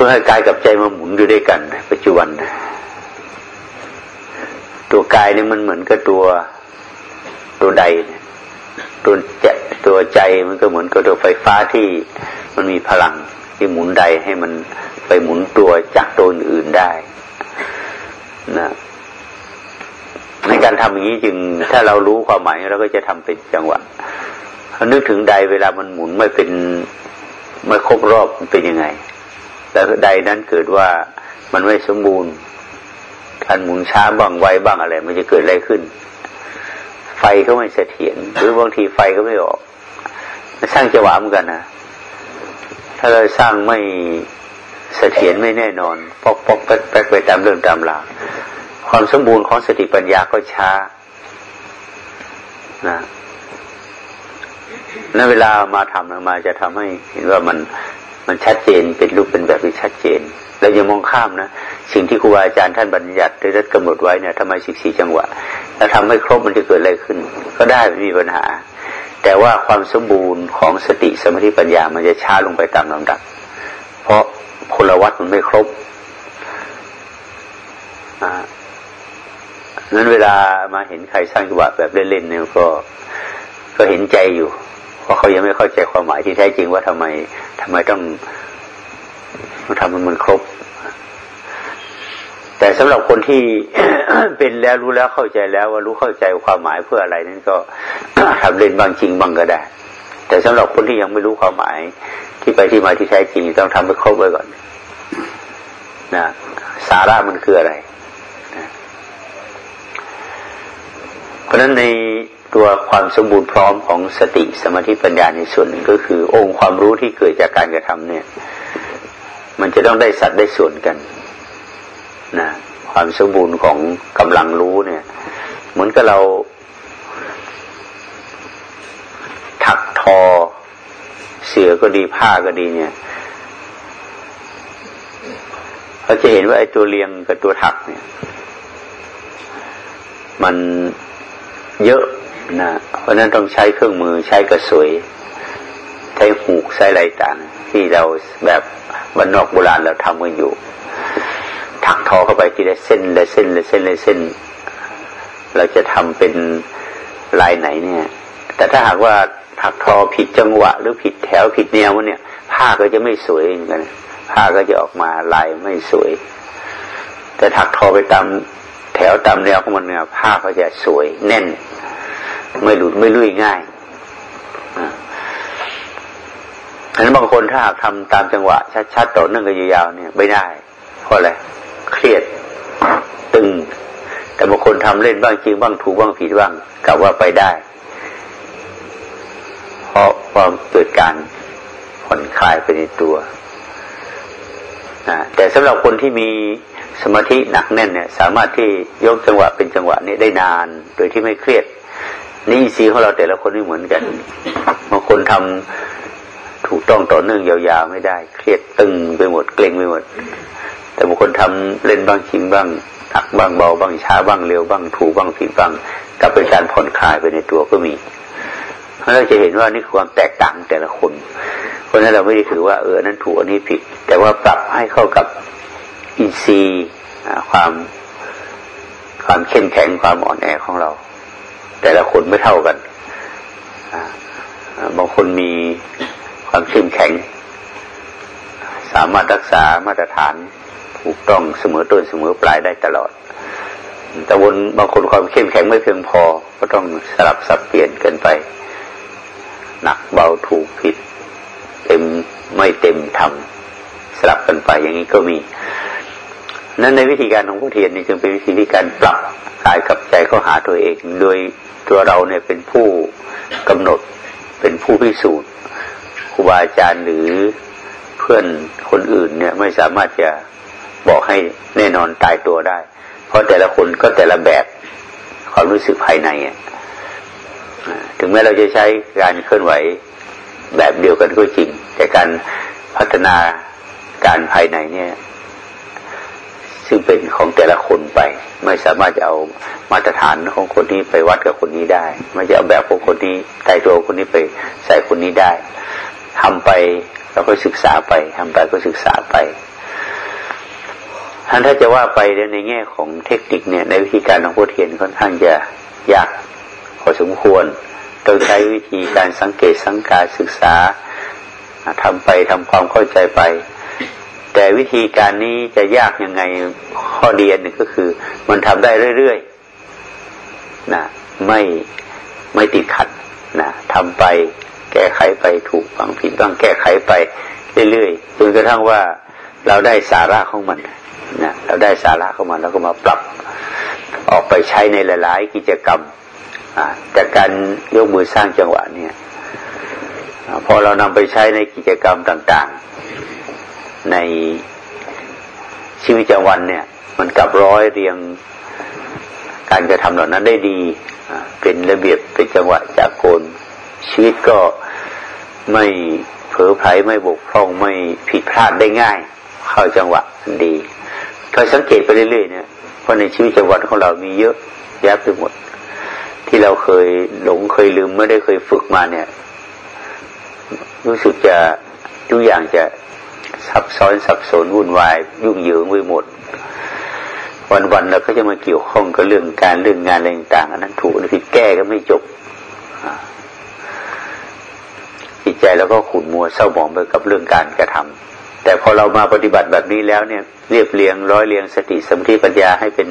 พื่อให้กายกับใจมาหมุนอยู่ด้วยกัน ปัจจุบัน ตัวกายนี่มันเหมือนกับตัวตัวใดตัวจตัวใจมันก็เหมือนกับตัวไฟฟ้าที่มันมีพลังที่หมุนใดให้มันไปหมุนตัวจากตัวอื่นได้นะในการทำอย่างนี้จึง ถ้าเรารู้ความหมายเราก็จะทำเป็นจังหวะนึกถึงใดเวลามันหมุนไม่เป็นไม่ครบรอบเป็นยังไง ใดนั้นเกิดว่ามันไม่สมบูรณ์การหมุนช้าบ้างไวบ้างอะไร มันจะเกิดอะไรขึ้น ไฟก็ไม่เสถียรหรือบางทีไฟก็ไม่ออกสร้างจังหวะเหมือนกันนะถ้าเราสร้างไม่เสถียรไม่แน่นอน ปอกปอกแป๊กแป๊กไปตามเรื่องตามราวความสมบูรณ์ของสติปัญญาก็ช้านะแล้วเวลามาทำมาจะทำให้เห็นว่ามัน มันชัดเจนเป็นรูปเป็นแบบที่ชัดเจนเราอย่ามองข้ามนะ สิ่งที่ครูบาอาจารย์ท่านบัญญัติได้กำหนดไว้เนี่ยทำไมสิบสี่จังหวะถ้าทำให้ครบมันจะเกิดอะไรขึ้น ก็ได้ไม่มีปัญหา แต่ว่าความสมบูรณ์ของสติสมาธิปัญญามันจะช้าลงไปตามลำดับ เพราะพลวัตมันไม่ครบนั้นเวลามาเห็นใครสร้างจังหวะแบบเล่นๆเนี่ยก็ก็เห็นใจอยู่ ราะเขายังไม่เข้าใจความหมายที่แท้จริงว่าทำไมทำไมต้องทำมันมันครบ แต่สำหรับคนที่เป็นแล้วรู้แล้วเข้าใจแล้ว ว่ารู้เข้าใจความหมายเพื่ออะไรนั้นก็ทำเล่นบางจริงบางก็ได้ แต่สำหรับคนที่ยังไม่รู้ความหมาย ที่ไปที่มาที่แท้จริงต้องทำให้ครบไว้ก่อนนะสาระมันคืออะไร เพราะฉะนั้นในตัวความสมบูรณ์พร้อมของสติสมาธิปัญญาในส่วนหนึ่งก็คือ องค์ความรู้ที่เกิดจากการกระทำเนี่ย มันจะต้องได้สัดได้ส่วนกันนะความสมบูรณ์ของกำลังรู้เนี่ย เหมือนกับเรา ถักทอเสือก็ดีผ้าก็ดีเนี่ยเราจะเห็นว่าไอ้ตัวเลียงกับตัวถักเนี่ย มัน เยอะนะเพราะนั้นต้องใช้เครื่องมือใช้กระสวยใช้หูกใช้อะไรต่าง ที่เราแบบวันนอกโบราณเราทำกันอยู่ ถักทอเข้าไปทีละเส้นละเส้นละเส้นละเส้น เราจะทำเป็นลายไหนเนี่ย แต่ถ้าหากว่าถักทอผิดจังหวะ หรือผิดแถวผิดแนวเนี่ย ผ้าก็จะไม่สวยเหมือนกันผ้าก็จะออกมาลายไม่สวย แต่ถักทอไปตาม แถวตามแนวของมันเนี่ยผ้าก็จะสวยแน่น ไม่หลุดไม่ลุยง่ายอันนั้นบางคนถ้าหากทำตามจังหวะ ชัดๆต่อเนื่องกันยาวๆเนี่ยไม่ได้เพราะอะไรเครียดตึง แต่บางคนทำเล่นบ้างจริงบ้างถูกบ้างผิดบ้างกลับว่าไปได้ เพราะความเกิดการผ่อนคลายไปในตัวแต่สำหรับคนที่มี สมาธิหนักแน่นเนี่ย สามารถที่ยกจังหวะเป็นจังหวะนี้ได้นาน โดยที่ไม่เครียดนี่สีของเราแต่ละคนไม่เหมือนกันบางคนทำถูกต้องต่อเนื่องยาวๆไม่ได้ เครียดตึงไปหมดเกร็งไปหมด แต่บางคนทำเล่นบ้างชิมบ้างหักบ้างเบาบ้างช้าบ้างเร็วบ้างถูกบ้างผิดบ้างกับเป็นการผ่อนคลายไปในตัวก็มีเราจะเห็นว่านี่คือความแตกต่างแต่ละคน เพราะนั้นเราไม่ได้ถือว่าเออนั้นถูกอันนี้ผิด แต่ว่าปรับให้เข้ากับ อินทรีย์ความความเข้มแข็งความอ่อนแอของเรา แต่ละคนไม่เท่ากันบางคนมีความเข้มแข็ง สามารถรักษามาตรฐานถูกต้องเสมอต้นเสมอปลายได้ตลอด แต่วนบางคนความเข้มแข็งไม่เพียงพอ ก็ต้องสลับสับเปลี่ยนกันไป หนักเบาถูกผิด เต็มไม่เต็มทำสลับกันไปอย่างนี้ก็มี นั้นในวิธีการของผู้เทียนนี่จึงเป็นวิธีการปรับกายกับใจเข้าหาตัวเอง โดยตัวเราเนี่ยเป็นผู้กำหนดเป็นผู้พิสูจน์ครูบาอาจารย์หรือเพื่อนคนอื่นเนี่ยไม่สามารถจะบอกให้แน่นอนตายตัวได้ เพราะแต่ละคนก็แต่ละแบบความรู้สึกภายในถึงแม้เราจะใช้การเคลื่อนไหวแบบเดียวกันก็จริง แต่การพัฒนาการภายในเนี่ย ซึ่งเป็นของแต่ละคนไป ไม่สามารถจะเอามาตรฐานของคนนี้ไปวัดกับคนนี้ได้ ไม่จะเอาแบบของคนนี้ใส่ตัวคนนี้ไปใส่คนนี้ได้ทำไปแล้วก็ศึกษาไปทำไปก็ศึกษาไปท่านถ้าจะว่าไปในแง่ของเทคนิคเนี่ยในวิธีการของพุทเทียนค่อนข้างจะยากพอสมควรต้องใช้วิธีการสังเกตสังการศึกษาทำไปทำความเข้าใจไป แต่วิธีการนี้จะยากยังไงข้อเดียนหนึ่งก็คือ มันทำได้เรื่อยๆนะไม่ไม่ติดขัดนะทำไปแก้ไขไปถูกบางผิดบ้างแก้ไขไปเรื่อยๆจนกระทั่งว่าเราได้สาระของมันนะเราได้สาระของมันแล้วก็มาปรับออกไปใช้ในหลาย ๆ กิจกรรมจากการยกมือสร้างจังหวะเนี่ยพอเรานำไปใช้ในกิจกรรมต่าง ๆ ในชีวิตประจำวันเนี่ย มันกลับร้อยเรียงการกระทำเหล่านั้นได้ดี เป็นระเบียบเป็นจังหวะจากโกนชีวิตก็ไม่เผลอไผลไม่บกพร่องไม่ผิดพลาดได้ง่าย เข้าจังหวะดีก็สังเกตไปเรื่อยๆเนี่ยเพราะในชีวิตประจำวันของเรามีเยอะแยะไปหมด ที่เราเคยหลงเคยลืมไม่ได้เคยฝึกมาเนี่ย รู้สึกจะทุกอย่างจะ ซับซ้อนสับสนวุ่นวายยุ่งเหยิงไปหมด วันๆเราก็จะมาเกี่ยวข้องกับเรื่องการเรื่องงานอะไรต่างๆอันนั้นถูกหรือผิดแก้ก็ไม่จบจิตใจแล้วก็ขุ่นมัวเศร้าหมองไปกับเรื่องการกระทำแต่พอเรามาปฏิบัติแบบนี้แล้วเนี่ย เรียบเรียงร้อยเรียงสติสมธิปัญญาให้เป็น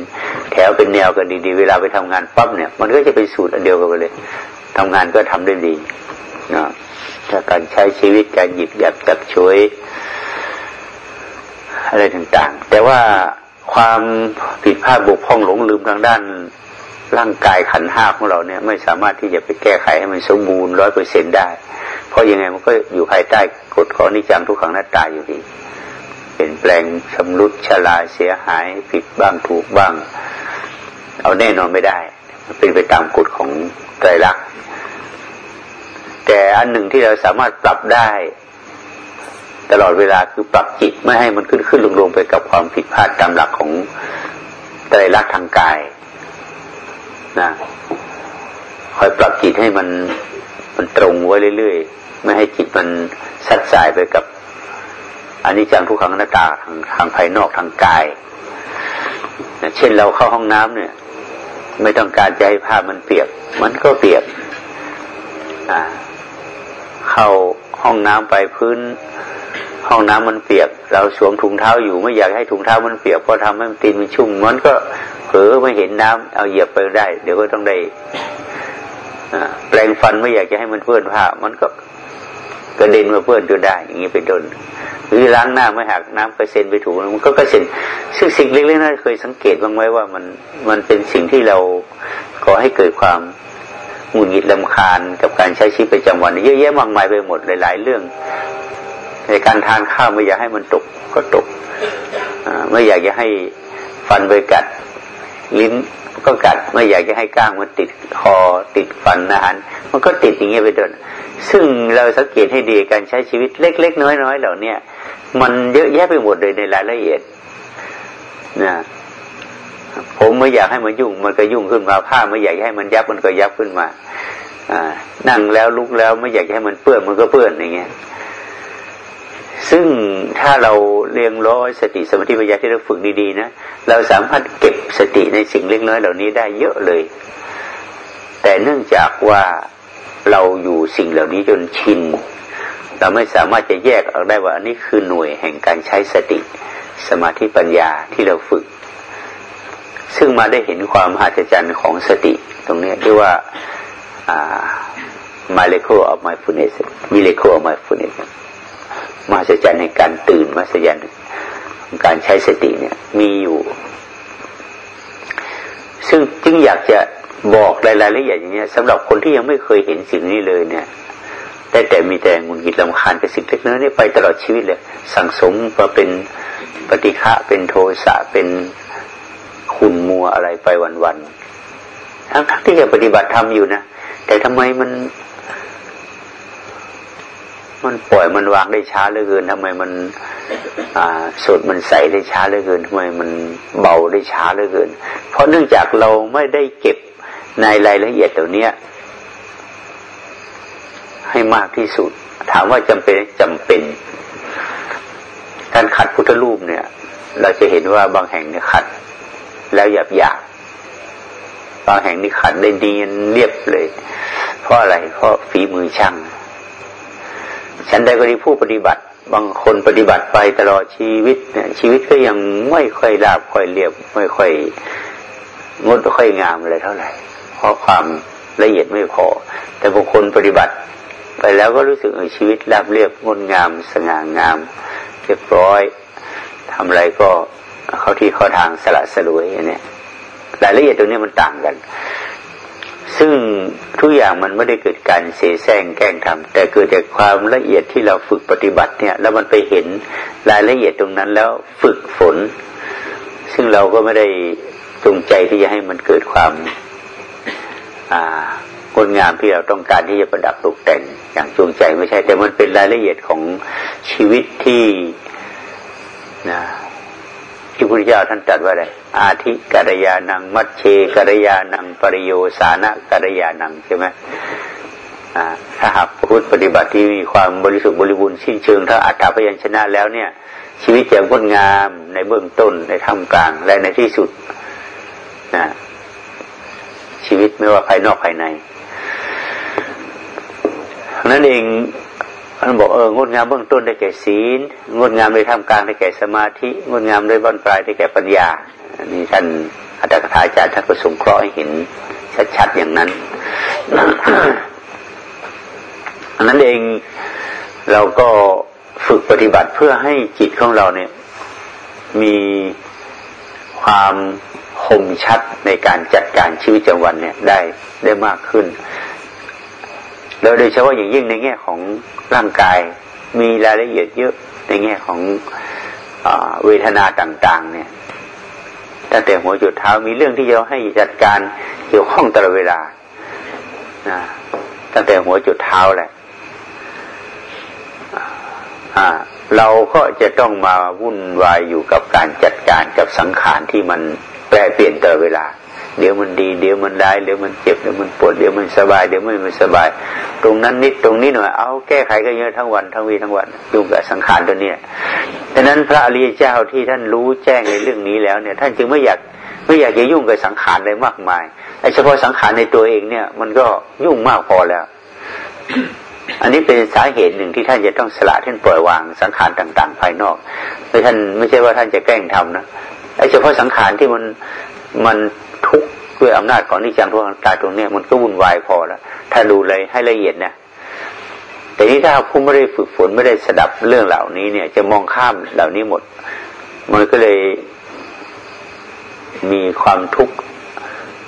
แถวเป็นแนวกันดีๆ เวลาไปทำงานปั๊บเนี่ย มันก็จะเป็นสูตรอันเดียวกันเลยทำงานก็ทำได้ดีนะถ้าการใช้ชีวิตการหยิบหยับจับช่วย อะไรต่างๆ แต่ว่าความผิดพลาดบกพร่องหลงลืมทางด้านร่างกายขันห้าของเราเนี่ยไม่สามารถที่จะไปแก้ไขให้มันสมบูรณ์ร้อยเปอร์เซ็นได้ เพราะยังไงมันก็อยู่ภายใต้กฎข้อนิจังทุกขังหน้าตาอยู่ดีเปลี่ยนแปลงชำรุดชลาเสียหายผิดบ้างถูกบ้าง เอาแน่นอนไม่ได้ เป็นไปตามกฎของไตรลักษณ์แต่อันหนึ่งที่เราสามารถปรับได้ ตลอดเวลาคือปรับจิตไม่ให้มันขึ้นขึ้นลงลงไปกับความผิดพลาดตามหลักของไตรลักษณ์ทางกายนะคอยปรับจิตให้มันมันตรงไว้เรื่อยๆ ไม่ให้จิตมันสัดสายไปกับอันนี้จังทุกขังหน้าตาทางทางภายนอกทางกายนะเช่นเราเข้าห้องน้ำเนี่ย ไม่ต้องการจะให้ผ้ามันเปียก มันก็เปียกอ่าเข้าห้องน้ำไปพื้น ห้องน้ำมันเปียก เราสวมถุงเท้าอยู่ไม่อยากให้ถุงเท้ามันเปียกเพราะทำให้มันตีนมันชุ่มมันก็เผลอไม่เห็นน้ำเอาเหยียบไปได้ เดี๋ยวก็ต้องได้แปลงฟันไม่อยากจะให้มันเปื้อนผ้ามันก็กระเด็นมาเปื้อนจนได้ อย่างนี้เป็นต้นหรือล้างหน้าไม่หักน้ำกระเซ็นไปถูมันก็กระเซ็นซึ่งสิ่งเล็กๆนั้นเคยสังเกตบ้างไหมว่ามันมันเป็นสิ่งที่เราขอให้เกิดความหงุดหงิดลำคาญกับการใช้ชีวิตประจำวัน เยอะแยะมากมายไปหมดหลายๆเรื่อง ในการทานข้าวไม่อยากให้มันตกก็ตกไม่อยากจะให้ฟันไปกัดลิ้นก็กัดไม่อยากจะให้ก้างมันติดคอติดฟันนะฮะมันก็ติดอย่างเงี้ยไปโดนซึ่งเราสังเกตให้ดีการใช้ชีวิตเล็ก ๆ น้อยๆเหล่าเนี้ยมันเยอะแยะไปหมดเลยในรายละเอียดนะผมไม่อยากให้มันยุ่ง มันก็ยุ่งขึ้นมาผ้าไม่อยากให้มันยับมันก็ยับขึ้นมา อ่า นั่งแล้วลุกแล้วไม่อยากให้มันเปื้อนมันก็เปื้อนอย่างเงี้ย ซึ่งถ้าเราเรียงร้อยสติสมาธิปัญญาที่เราฝึกดีๆนะเราสามารถเก็บสติในสิ่งเล็กน้อยเหล่านี้ได้เยอะเลย แต่เนื่องจากว่าเราอยู่สิ่งเหล่านี้จนชิน เราไม่สามารถจะแยกออกได้ว่าอันนี้คือหน่วยแห่งการใช้สติ สมาธิปัญญาที่เราฝึก ซึ่งมาได้เห็นความหัศจรรย์ของสติ ตรงนี้ที่ว่า miracle of mindfulness miracle of mindfulness มหัศจรรย์ในการตื่นมหัศจรรย์การใช้สติเนี่ย มีอยู่ ซึ่งจึงอยากจะบอกรายละเอียดอย่างเงี้ยสำหรับคนที่ยังไม่เคยเห็นสิ่งนี้เลยเนี่ยแต่แต่มีแต่งุนกิดลำคาญกับสิ่งเล็กน้อยนี่ไปตลอดชีวิตเลย สั่งสมมาเป็นปฏิฆะเป็นโทสะเป็นขุนมัวอะไรไปวันๆทั้งที่จะปฏิบัติธรรมอยู่นะแต่ทำไมมัน มันปล่อยมันวางได้ช้าเหลือเกินทำไมมัน อ่าสดมันใสได้ช้าเหลือเกินทำไมมันเบาได้ช้าเหลือเกิน เพราะเนื่องจากเราไม่ได้เก็บในรายละเอียดตัวเนี้ย ให้มากที่สุด ถามว่าจำเป็นจำเป็น การขัดพุทธรูปเนี่ย เราจะเห็นว่าบางแห่งเนี่ยขัด แล้วหยาบหยาบบางแห่งนี่ขัดได้ดีเรียบเลย เพราะอะไร เพราะฝีมือช่าง ฉันได้ก็ดีผู้ปฏิบัติ บางคนปฏิบัติไปตลอดชีวิตเนี่ยชีวิตก็ยังไม่ค่อยราบค่อยเรียบ ไม่ค่อยงดค่อยงามเลยเท่าไหร่ เพราะความละเอียดไม่พอ แต่บางคนปฏิบัติ ไปแล้วก็รู้สึกเออชีวิตราบเรียบงดงาม สง่างามเรียบร้อยทำอะไรก็เข้าที่เข้าทางสละสลวยอย่างนี้รายละเอียดตรงนี้มันต่างกัน ซึ่งทุกอย่างมันไม่ได้เกิดการเสแสร้งแกล้งทำแต่เกิดจากความละเอียดที่เราฝึกปฏิบัติเนี่ย แล้วมันไปเห็นรายละเอียดตรงนั้นแล้วฝึกฝน ซึ่งเราก็ไม่ได้จงใจที่จะให้มันเกิดความงดงามที่เราต้องการที่จะประดับตกแต่งอย่างจงใจไม่ใช่ แต่มันเป็นรายละเอียดของชีวิตที่นะที่พระพุทธเจ้าท่านตรัสว่าอะไร อาทิกัลยานัง มัชเชกัลยานัง ปริโยสานะกัลยานังใช่ไหมถ้าหากพุทธปฏิบัติที่มีความบริสุทธิ์บริบูรณ์สิ้นเชิงถ้าอัตถาพยัญชนะแล้วเนี่ย ชีวิตจะงดงามในเบื้องต้นในท่ามกลางและในที่สุดนะชีวิตไม่ว่าภายนอกภายใน นั่นเองมันบอกเอองดงามเบื้องต้นได้แก่ศีลงดงามในท่ามกลางได้แก่สมาธิงดงามในบ้นปลายได้แก่ปัญญา นี้ท่านอาจารย์อาจารย์ท่านก็สงเคราะห์ให้เห็นชัดๆอย่างนั้นอันนั้นเองเราก็ฝึกปฏิบัติเพื่อให้จิตของเราเนี่ย มีความคมชัดในการจัดการชีวิตประจำวันเนี่ยได้ได้มากขึ้น แล้วโดยเฉพาะอย่างยิ่งในแง่ของร่างกายมีรายละเอียดเยอะในแง่ของอเวทนาต่าง ๆ เนี่ย ตั้งแต่หัวจุดเท้ามีเรื่องที่จะให้จัดการเกี่ยวข้องตลอดเวลาตั้งแต่หัวจุดเท้าแหละเราก็จะต้องมาวุ่นวายอยู่กับการจัดการกับสังขารที่มันแปรเปลี่ยนตลอดเวลา เดี๋ยวมันดีเดี๋ยวมันร้ายเดี๋ยวมันเจ็บเดี๋ยวมันปวดเดี๋ยวมันสบายเดี๋ยวไม่มันสบาย ตรงนั้นนิดตรงนี้หน่อยเอาแก้ไขกันเยอะทั้งวันทั้งวีทั้งวันยุ่งกับสังขารตัวเนี้ ยดังนั้นพระอริยเจ้าที่ท่านรู้แจ้งในเรื่องนี้แล้วเนี่ย ท่านจึงไม่อยากไม่อยากจะยุ่งกับสังขารเลยมากมายไอ้เฉพาะสังขารในตัวเองเนี่ย มันก็ยุ่งมากพอแล้ว อันนี้เป็นสาเหตุหนึ่งที่ท่านจะต้องสละท่านปล่อยวางสังขารต่าง ๆ ภายนอกไม่ท่านไม่ใช่ว่าท่านจะแกล้งทำนะไอ้เฉพาะสังขารที่มันมันทุกข์ด้วยอำนาจของนิจังทุกขังตาตรงนี้มันก็วุ่นวายพอแล้วถ้าดูเลยให้ละเอียดนะ แต่นี้ถ้าผู้ไม่ได้ฝึกฝนไม่ได้สดับเรื่องเหล่านี้เนี่ย จะมองข้ามเหล่านี้หมด มันก็เลยมีความทุกข์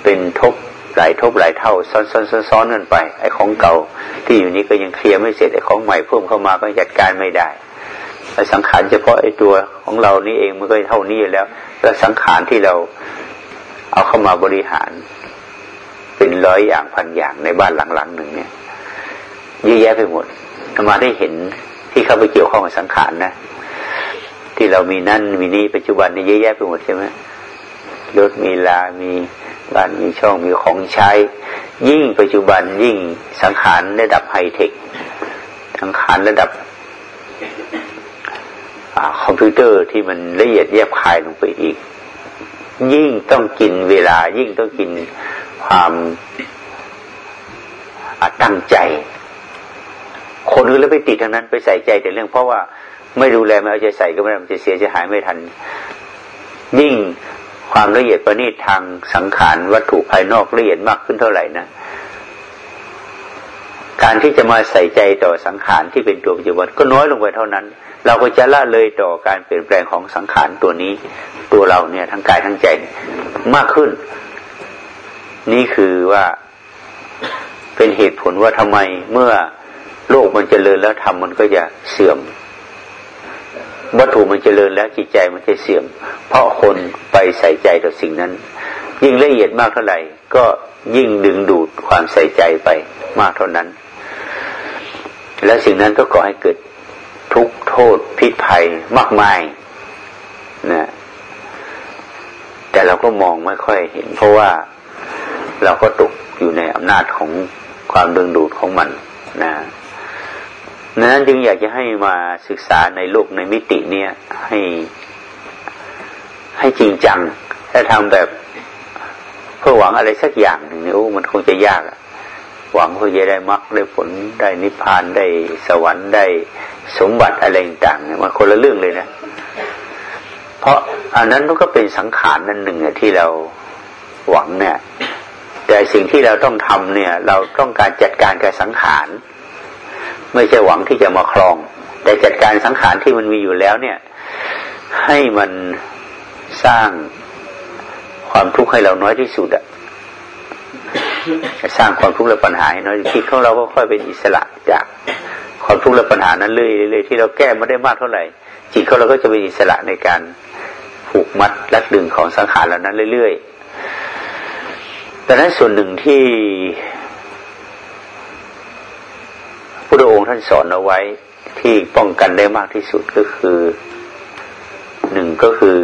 เป็นทุกข์หลายทบหลายเท่าซ้อนซ้อนซ้อนกันไป ไอ้ของเก่า ที่อยู่นี้ก็ยังเคลียร์ไม่เสร็จไอ้ของใหม่เพิ่มเข้ามาก็จัดการไม่ได้ไอ้สังขารเฉพาะไอ้ตัวของเรานี่เองมันก็เท่านี้แล้ว แล้วสังขารที่เราเอาเข้ามาบริหาร เป็นร้อยอย่างพันอย่างในบ้านหลังๆหนึ่งเนี่ย เยอะแยะไปหมดมาได้เห็นที่เข้าไปเกี่ยวข้องกับสังขารนะที่เรามีนั่นมีนี่ปัจจุบันนี่เยอะแยะไปหมดใช่ไหมรถมีลา มีบ้านมีช่องมีของใช้ ยิ่งปัจจุบันยิ่งสังขารระดับไฮเทคสังขารระดับคอมพิวเตอร์ที่มันละเอียดแยบคายลงไปอีก ยิ่งต้องกินเวลา ยิ่งต้องกินความตั้งใจ คนอื่นแล้วไปติดทางนั้นไปใส่ใจแต่เรื่อง เพราะว่าไม่ดูแลไม่เอาใจใส่ก็ไม่ได้มันจะเสียจะหายไม่ทัน ยิ่งความละเอียดประณีตทางสังขารวัตถุภายนอกละเอียดมากขึ้นเท่าไหร่นะการที่จะมาใส่ใจต่อสังขารที่เป็นตัวปัจจุบันก็น้อยลงไปเท่านั้น เราก็จะละเลยต่อการเปลี่ยนแปลงของสังขารตัวนี้ ตัวเราเนี่ยทั้งกายทั้งใจมากขึ้น นี่คือว่าเป็นเหตุผลว่าทำไมเมื่อ โลกมันจเจริญแล้วทำมันก็จะเสื่อม วัตถุมันจเจริญแล้วจิตใจมันจะเสื่อม เพราะคนไปใส่ใจต่อสิ่งนั้น ยิ่งละเอียดมากเท่าไหร่ ก็ยิ่งดึงดูดความใส่ใจไปมากเท่านั้น และสิ่งนั้นก็ก่อให้เกิดทุกโทษพิษภัยมากมายนะแต่เราก็มองไม่ค่อยเห็น เพราะว่าเราก็ตกอยู่ในอำนาจของความดึงดูดของมันนะ นั้นจึงอยากจะให้มาศึกษาในโลกในมิติเนี้ยให้ให้จริงจัง ถ้าทำแบบเพื่อหวังอะไรสักอย่างหนึ่งเนี่ยโอ้มันคงจะยากหวังเพื่อจะได้มรรคได้ผลได้นิพพานได้สวรรค์ได้สมบัติอะไรต่างเนี่ยมันคนละเรื่องเลยนะ เพราะอันนั้นมันก็เป็นสังขารนั่นหนึ่งที่เราหวังเนี่ย แต่สิ่งที่เราต้องทำเนี่ย เราต้องการจัดการกับสังขาร ไม่ใช่หวังที่จะมาครอง แต่จัดการสังขารที่มันมีอยู่แล้วเนี่ย ให้มันสร้างความทุกข์ให้เราน้อยที่สุดอะสร้างความทุกข์และปัญหาให้น้อยที่ของเราก็ค่อยเป็นอิสระจากความทุกข์และปัญหานั้นเรื่อยๆที่เราแก้ไม่ได้มากเท่าไหร่จิตของเราก็จะเป็นอิสระในการผูกมัดรัดดึงของสังขารเหล่านั้นเรื่อยๆดังนั้นส่วนหนึ่งที่ พระองค์ท่านสอนเอาไว้ที่ป้องกันได้มากที่สุดก็คือหนึ่งก็คือ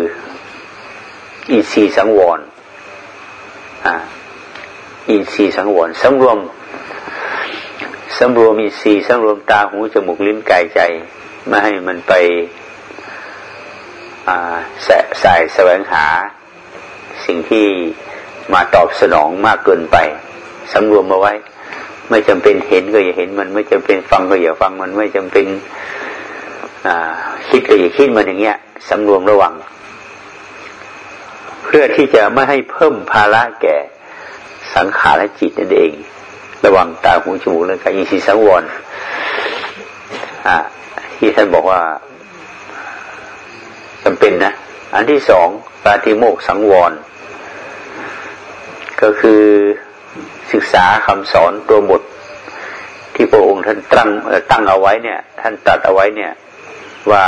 อินทรีย์สังวรอ่าอินทรีย์สังวรสำรวมสำรวมอินทรีย์สำรวมตาหูจมูกลิ้นกายใจ ไม่ให้มันไปแสสายแสวงหา สิ่งที่มาตอบสนองมากเกินไปสำรวมมาไว้ ไม่จำเป็นเห็นก็อย่าเห็นมันไม่จำเป็นฟังก็อย่าฟังมันไม่จำเป็นคิดก็อย่าคิดมันอย่างเงี้ยสำรวมระวัง เพื่อที่จะไม่ให้เพิ่มภาระแก่สังขารและจิตนั่นเอง ระวังตาหูจมูกและกายอินทรีย์สังวรอ่าที่ท่านบอกว่าจำเป็นนะ อันที่สองปาติโมกสังวร ก็คือ ศึกษาคำสอนตัวบท ที่พระองค์ท่านตั้งตั้งเอาไว้เนี่ย ท่านตัดเอาไว้เนี่ย ว่า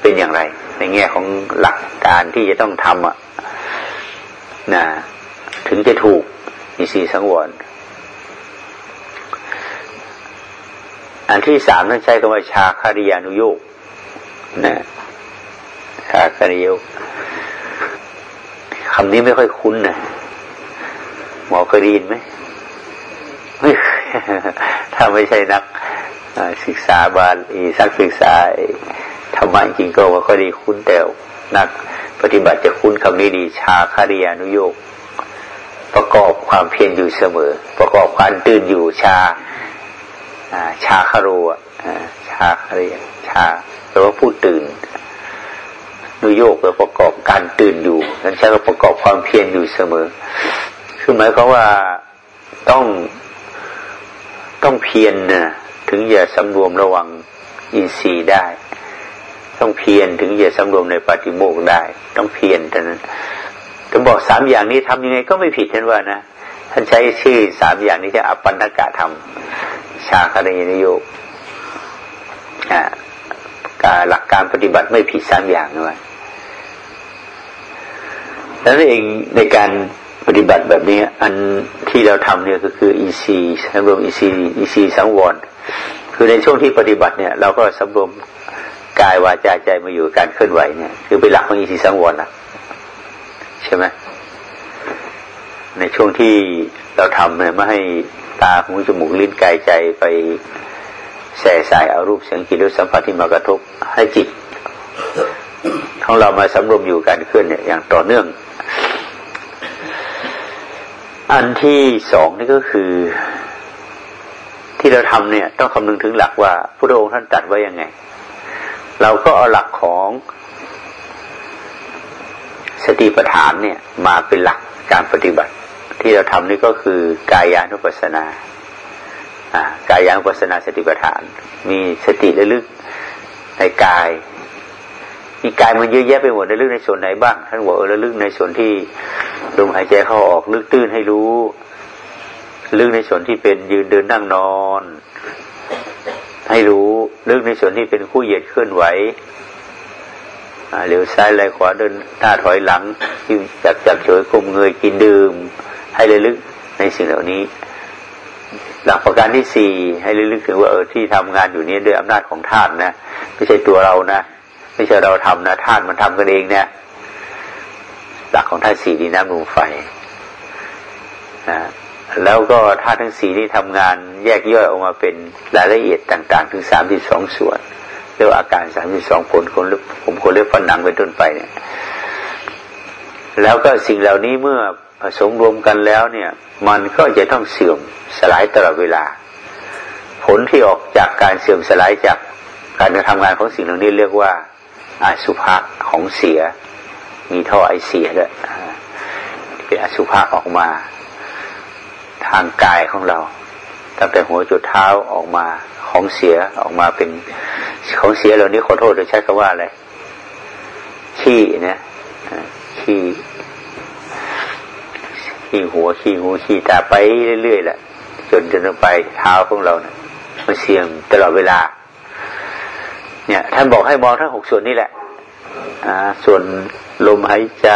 เป็นอย่างไร ในแง่ของหลักการที่จะต้องทำอะนะถึงจะถูกมีสีสังวรอันที่สามต้องใช้คำว่าชาคาริยานุโยกนะชาคาริยกคำนี้ไม่ค่อยคุ้นนะหมอเคยได้ยินไหม ไม่ถ้าไม่ใช่นักศึกษาบาลีสักศึกษาธรรมะจริงก็ว่าก็ดีคุ้นแต่นักปฏิบัติจะคุ้นคำนี้ดีชาคาริยานุโยกประกอบความเพียรอยู่เสมอ ประกอบความตื่นอยู่ชาชาคารุชาคาริยชาแปลว่าผู้ตื่นนุโยกแปลประกอบการตื่นอยู่นั้นใช้ว่าประกอบความเพียรอยู่เสมอ คือหมายความว่าต้อง ต้องเพียรนะถึงจะสำรวมระวังอินทรีย์ได้ ต้องเพียรถึงจะสำรวมในปฏิโมกได้ ต้องเพียรเท่านั้นจะบอกสามอย่างนี้ทำยังไงก็ไม่ผิดท่านว่านะท่านใช้ชื่อสามอย่างนี้จะอปันธกะธรรมชาคาริยนโยกการหลักการปฏิบัติไม่ผิดสามอย่างนะแล้วเองในการ ปฏิบัติแบบนี้ อันที่เราทำเนี่ยก็คืออีซีสำรวมอีซีอีซีสังวร คือในช่วงที่ปฏิบัติเนี่ยเราก็สำรวมกายวาจาใจมาอยู่การเคลื่อนไหวเนี่ยคือเป็นหลักของอินทรีย์สังวรนะใช่ไหมในช่วงที่เราทำเนี่ยไม่ให้ตาหูจมูกลิ้นกายใจไปแส่สายเอารูปเสียงกลิ่นรสสัมผัสที่มากระทบให้จิตของเรามาสำรวมอยู่การเคลื่อนเนี่ยอย่างต่อเนื่อง อันที่สองนี่ก็คือ ที่เราทำเนี่ย ต้องคำนึงถึงหลักว่าพระองค์ท่านตัดไว้ยังไง เราก็เอาหลักของสติปัฏฐานเนี่ย มาเป็นหลักการปฏิบัติ ที่เราทำนี่ก็คือกายานุปัสสนากายานุปัสสนาสติปัฏฐาน มีสติระลึกในกายมีกายมันเยอะแยะไปหมดในลึกในส่วนไหนบ้างท่านบอกระลึกในส่วนที่ ลมหายใจเข้าออกลึกตื้นให้รู้ลึกในส่วนที่เป็นยืนเดินนั่งนอน ให้รู้ลึกในส่วนที่เป็นคู่เหยียดเคลื่อนไหวเลี้ยวซ้ายไหลขวาเดินหน้าถอยหลังที่จับจับเฉยกลมเงยกินดื่ม ให้เลยลึกในสิ่งเหล่านี้ หลักประการที่สี่ให้ลึกถึงว่าเออที่ทำงานอยู่นี้ด้วยอำนาจของธาตุนะ ไม่ใช่ตัวเรานะ ไม่ใช่เราทำนะธาตุมันทำกันเองเนี่ย หลักของธาตุสี่ดีน้ำลมไฟนะแล้วก็ธาตุทั้งสี่นี้ทำงานแยกย่อยออกมาเป็นรายละเอียดต่าง ๆ ถึงสามสิบสองส่วนเรียกว่าอาการสามสิบสองผลคนผมคนเรียกฟันหนังเป็นต้นไปเนี่ย แล้วก็สิ่งเหล่านี้เมื่อผสมรวมกันแล้วเนี่ย มันก็จะต้องเสื่อมสลายตลอดเวลา ผลที่ออกจากการเสื่อมสลายจากการกระทำงานของสิ่งเหล่านี้เรียกว่าอาสุภะของเสีย มีท่อไอเสียด้วยเป็นอสุภะออกมา ทางกายของเรา ตั้งแต่หัวจุดเท้าออกมาของเสียออกมาเป็นของเสียเหล่านี้ขอโทษจะใช้คำว่าอะไรขี้นะขี้ขี้หัวขี้หูขี้ตาไปเรื่อยๆแหละจนจนไปเท้าของเราเนะี่ยมันเสี่ยงตลอดเวลา เนี่ย ท่านบอกให้มองทั้งหกส่วนนี้แหละ ส่วนลมหายใจ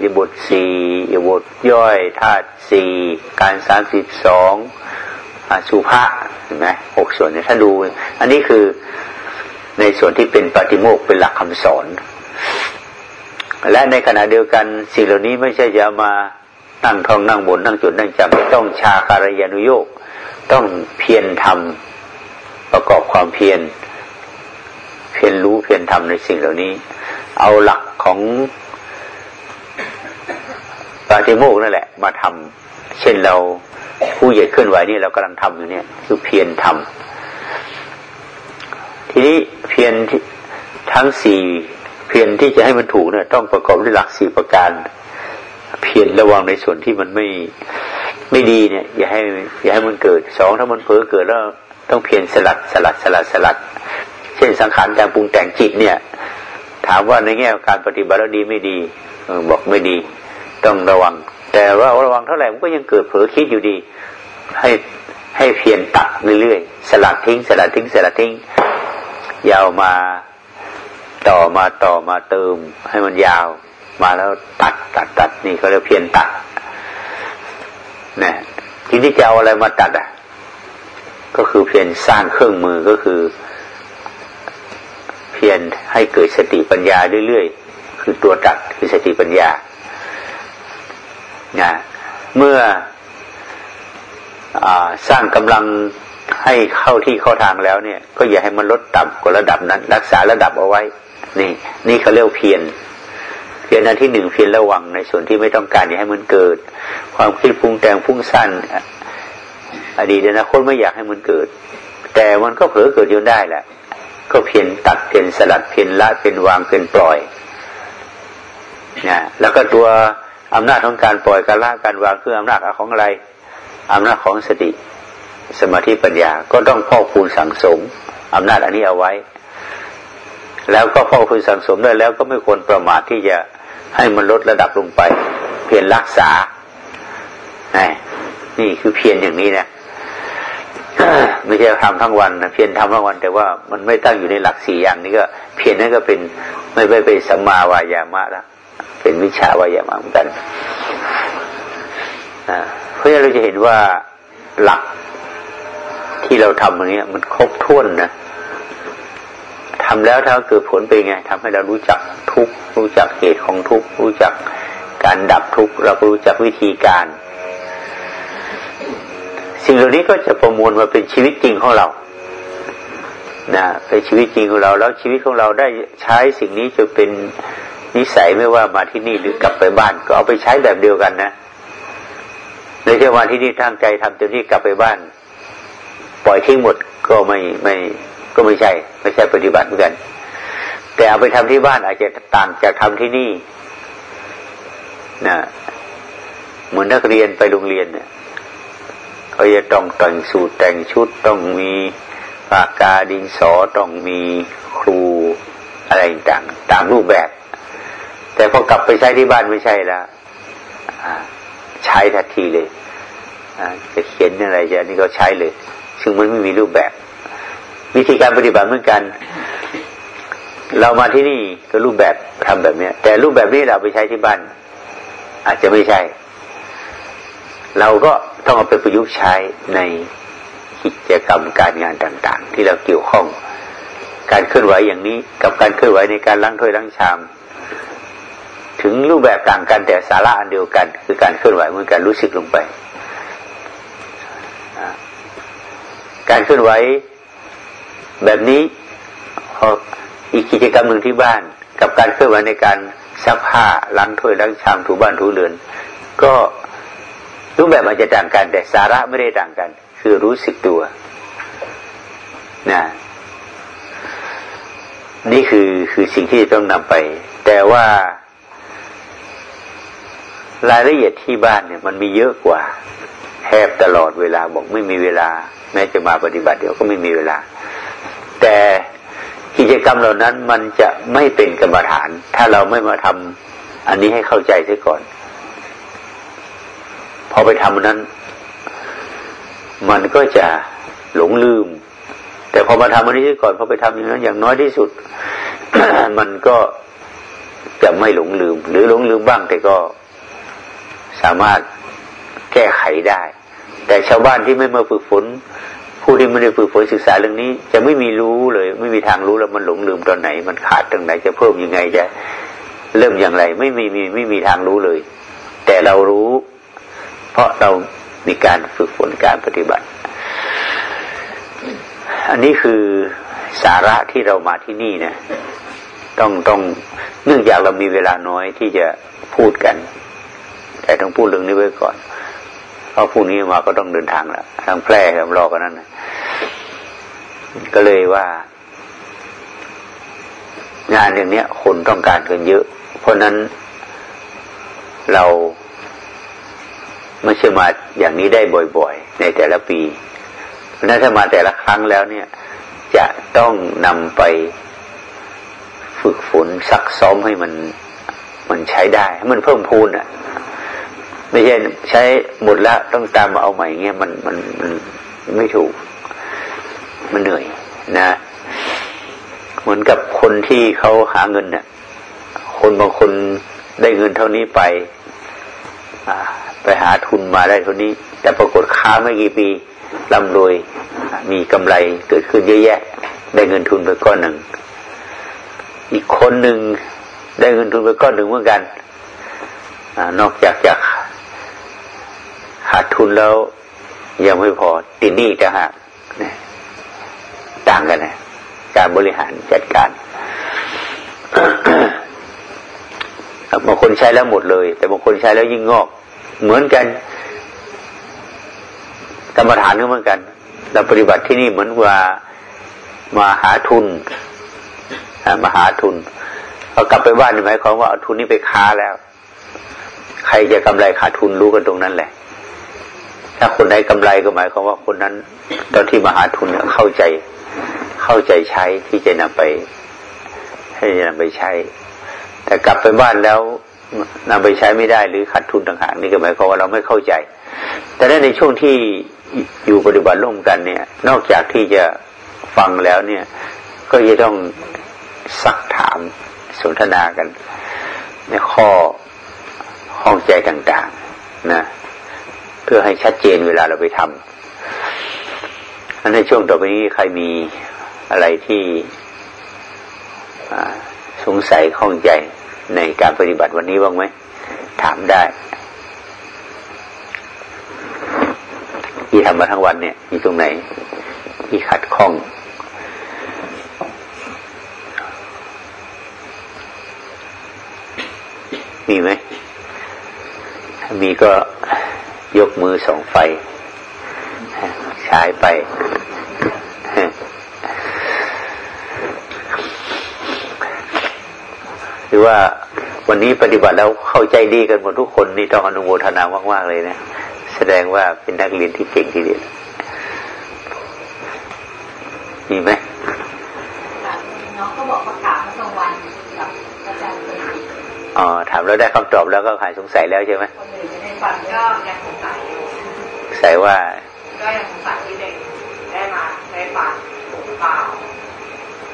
อิบทสี่อิบทย่อยธาตุสี่การสามสิบสองสุภาเห็นไหมหกส่วนเนี่ยถ้าดู อันนี้คือในส่วนที่เป็นปฏิโมกเป็นหลักคำสอน และในขณะเดียวกันสิ่งเหล่านี้ไม่ใช่จะมานั่งท่องนั่งบนนั่งจุดนั่งจำต้องชาคารยานุโยกต้องเพียรทำประกอบความเพียรเพียรรู้เพียรทำในสิ่งเหล่านี้ เอาหลักของปาฏิโมกนั่นแหละ มาทำเช่นเราผู้ใหญ่เคลื่อนไหวนี่เรากำลังทำอยู่เนี่ย คือเพียรทำทีนี้เพียรทั้งสี่เพียรที่จะให้มันถูกเนี่ย ต้องประกอบด้วยหลักสี่ประการ เพียรระวังในส่วนที่มันไม่ไม่ดีเนี่ย อย่าให้ อย่าให้มันเกิดสองถ้ามันเผลอเกิดแล้วต้องเพียรสลัดสลัดสลัดสลัด เช่นสังขารการปรุงแต่งจิตเนี่ย ถามว่าในแง่การปฏิบัติแล้วดีไม่ดีบอกไม่ดี ต้องระวัง แต่ว่าระวังเท่าไหร่มันก็ยังเกิดเผลอคิดอยู่ดี ให้ให้เพียรตัดเรื่อยๆสลัดทิ้ง สลัดทิ้ง สลัดทิ้งยาวมาต่อมาต่อมาเติม ให้มันยาว มาแล้วตัดตัดตัดนี่เขาเรียกเพียรตัดนะทีนี้จะเอาอะไรมาตัดอะ ก็คือเพียรสร้างเครื่องมือก็คือ พียรให้เกิดสติปัญญาเรื่อยๆ คือตัวตัดคือสติปัญญานะเมื่ออสร้างกำลังให้เข้าที่เข้าทางแล้วเนี่ย ก็อย่าให้มันลดต่ำกว่าระดับนั้น รักษาระดับเอาไว้ นี่ นี่เขาเรียกเพียรเพียรอันที่หนึ่งเพียรระวังในส่วนที่ไม่ต้องการอย่าให้มันเกิด ความคิดฟุ้งแต่งฟุ้งสั้นอดีตนะคนไม่อยากให้มันเกิด แต่มันก็เผลอเกิดอยู่ได้แหละ ก็เพียรตัดเพียรสลัดเพียรละเพียรวางเพียรปล่อยนะแล้วก็ตัวอำนาจของการปล่อยการละการวางคืออำนาจของอะไรอำนาจของสติสมาธิปัญญาก็ต้องพ่อคูณสั่งสมอำนาจอันนี้เอาไว้ แล้วก็พ่อคูณสั่งสมได้แล้วก็ไม่ควรประมาทที่จะให้มันลดระดับลงไป เพียรรักษา นี่คือเพียรอย่างนี้นะ ไม่ใช่ทำทั้งวันนะเพียรทำทั้งวัน แต่ว่ามันไม่ตั้งอยู่ในหลักสี่อย่างนี้ก็ เพียรนั่นก็เป็นไม่ไปเป็นสัมมาวายามะแล้วเป็นวิชาวายามะเหมือนกันเพราะฉะนั้นเราจะเห็นว่าหลักที่เราทำอย่างนี้มันครบถ้วนนะทำแล้วถ้าเกิดผลเป็นไงทำให้เรารู้จักทุกรู้จักเหตุของทุกรู้จักการดับทุกเราก็รู้จักวิธีการ สิ่งเหล่านี้ก็จะประมวลมาเป็นชีวิตจริงของเรานะเป็นชีวิตจริงของเรา แล้วชีวิตของเราได้ใช้สิ่งนี้จะเป็นนิสัยไม่ว่ามาที่นี่หรือกลับไปบ้าน ก็เอาไปใช้แบบเดียวกันนะในเช้วันที่นี่ตั้งใจทำเต็มที่กลับไปบ้าน ปล่อยทิ้งหมดก็ไม่ไม่ก็ไม่ใช่ไม่ใช่ปฏิบัติเหมือนกัน แต่เอาไปทำที่บ้านอาจจะต่างจากทำที่นี่นะเหมือนนักเรียนไปโรงเรียนเนี่ย เขาจะต้องแต่งสูตรแต่งชุดต้องมีปากกาดินสอต้องมีครูอะไรต่างตามรูปแบบ แต่พอกลับไปใช้ที่บ้านไม่ใช่แล้วใช้ทันทีเลยจะเขียนอะไรจะนี่ก็ใช้เลย ซึ่งมันไม่มีรูปแบบ วิธีการปฏิบัติเหมือนกัน เรามาที่นี่ก็รูปแบบทำแบบเนี้ย แต่รูปแบบนี้เราไปใช้ที่บ้าน อาจจะไม่ใช่ เราก็ ต้องเอาไปประยุกต์ใช้ในกิจกรรมการงานต่าง ๆ ที่เราเกี่ยวข้อง การเคลื่อนไหวอย่างนี้กับการเคลื่อนไหวในการล้างถ้วยล้างชาม ถึงรูปแบบต่างกันแต่สาระอันเดียวกัน คือการเคลื่อนไหวเหมือนกันรู้สึกลงไป การเคลื่อนไหวแบบนี้อีกกิจกรรมหนึ่งที่บ้าน กับการเคลื่อนไหวในการซักผ้าล้างถ้วยล้างชามถูบ้านถูเรือน ก็ รูปแบบมันจะต่างกัน แต่สาระไม่ได้ต่างกัน คือรู้สึกตัวนะนี่คือคือสิ่งที่ต้องนำไป แต่ว่ารายละเอียดที่บ้านเนี่ย มันมีเยอะกว่าแทบตลอดเวลาบอกไม่มีเวลา แม้จะมาปฏิบัติเดี๋ยวก็ไม่มีเวลา แต่กิจกรรมเหล่านั้นมันจะไม่เป็นกรรมฐาน ถ้าเราไม่มาทำอันนี้ให้เข้าใจเสียก่อน พอไปทำนั้น มันก็จะหลงลืม แต่พอมาทำอันนี้ก่อนพอไปทำอย่างนั้น อย่างน้อยที่สุด มันก็จะไม่หลงลืม หรือหลงลืมบ้างแต่ก็สามารถแก้ไขได้ แต่ชาวบ้านที่ไม่มาฝึกฝนผู้ที่ไม่ได้ฝึกฝนศึกษาเรื่องนี้ จะไม่มีรู้เลย ไม่มีทางรู้แล้วมันหลงลืมตอนไหน มันขาดตรงไหนจะเพิ่มยังไงจะเริ่มอย่างไร ไม่มีมีไม่มีทางรู้เลย แต่เรารู้ เพราะเรามีการฝึกฝนการปฏิบัติ อันนี้คือสาระที่เรามาที่นี่นะ ต้องต้องเนื่องจากเรามีเวลาน้อยที่จะพูดกัน แต่ต้องพูดเรื่องนี้ไว้ก่อน เพราะพรุ่งนี้มาก็ต้องเดินทางแล้วทางแพร่กับรอกันนั้นนะก็เลยว่า งานอย่างนี้คนต้องการกันเยอะ เพราะนั้นเรา ไม่ใช่มาอย่างนี้ได้บ่อยๆ ในแต่ละปีเพราะนั้นถ้ามาแต่ละครั้งแล้วเนี่ย จะต้องนำไปฝึกฝนซักซ้อมให้มันมันใช้ได้ให้มันเพิ่มพูนอะไม่ใช่ใช้หมดแล้วต้องตามมาเอาใหม่เงี้ยมันมันมันไม่ถูก มันเหนื่อยนะ เหมือนกับคนที่เขาหาเงินเนี่ยคนบางคนได้เงินเท่านี้ไป ไปหาทุนมาได้เท่านี้ แต่ปรากฏค้าไม่กี่ปีร่ำรวยมีกำไรเกิดขึ้นเยอะแยะ ได้เงินทุนไปก้อนหนึ่ง อีกคนหนึ่งได้เงินทุนไปก้อนหนึ่งเหมือนกันอนอกจากจะขาดทุนแล้วยังไม่พอติดหนี้จะหากต่างกันนะการบริหารจัดการบางคนใช้แล้วหมดเลย แต่บางคนใช้แล้วยิ่งงอก เหมือนกันกรรมฐานก็เหมือนกัน เราปฏิบัติที่นี่เหมือนว่ามาหาทุนมาหาทุนพอกลับไปบ้านหมายความว่าเอาทุนนี้ไปค้าแล้ว ใครจะกำไรขาดทุนรู้กันตรงนั้นแหละ ถ้าคนใดกำไรก็หมายความว่าคนนั้น ตอนที่มาหาทุนเข้าใจ เข้าใจใช้ที่จะนำไป ให้นำไปใช้ แต่กลับไปบ้านแล้ว นำไปใช้ไม่ได้หรือขาดทุนต่างๆนี่ก็หมายความว่าเราไม่เข้าใจ แต่ในช่วงที่อยู่ปฏิบัติร่วมกันเนี่ย นอกจากที่จะฟังแล้วเนี่ย ก็จะต้องซักถามสนทนากัน ในข้อห้องใจต่างๆนะเพื่อให้ชัดเจนเวลาเราไปทำในช่วงต่อไปนี้ใครมีอะไรที่สงสัยข้องใจ ในการปฏิบัติวันนี้บ้างไหม ถามได้ ที่ทำมาทั้งวันเนี่ย มีตรงไหน ที่ขัดข้อง มีไหม ถ้ามีก็ยกมือสองไฟฉายไป หรือว่าวันนี้ปฏิบัติแล้วเข้าใจดีกันหมดทุกคนนี่ต้องอนุโมทนามากๆเลยนะแสดงว่าเป็นนักเรียนที่เก่งทีเดียวมีไหมน้องก็บอกประกาศเมื่อกลางวันกับอาจารย์เลยอ๋อถามแล้วได้คำตอบแล้วก็หายสงสัยแล้วใช่ไหมคนอื่นในฝันก็ยังสงสัยอยู่สัยว่าก็ยังสงสัยที่เด็กได้มาได้ฝันถูกเปล่า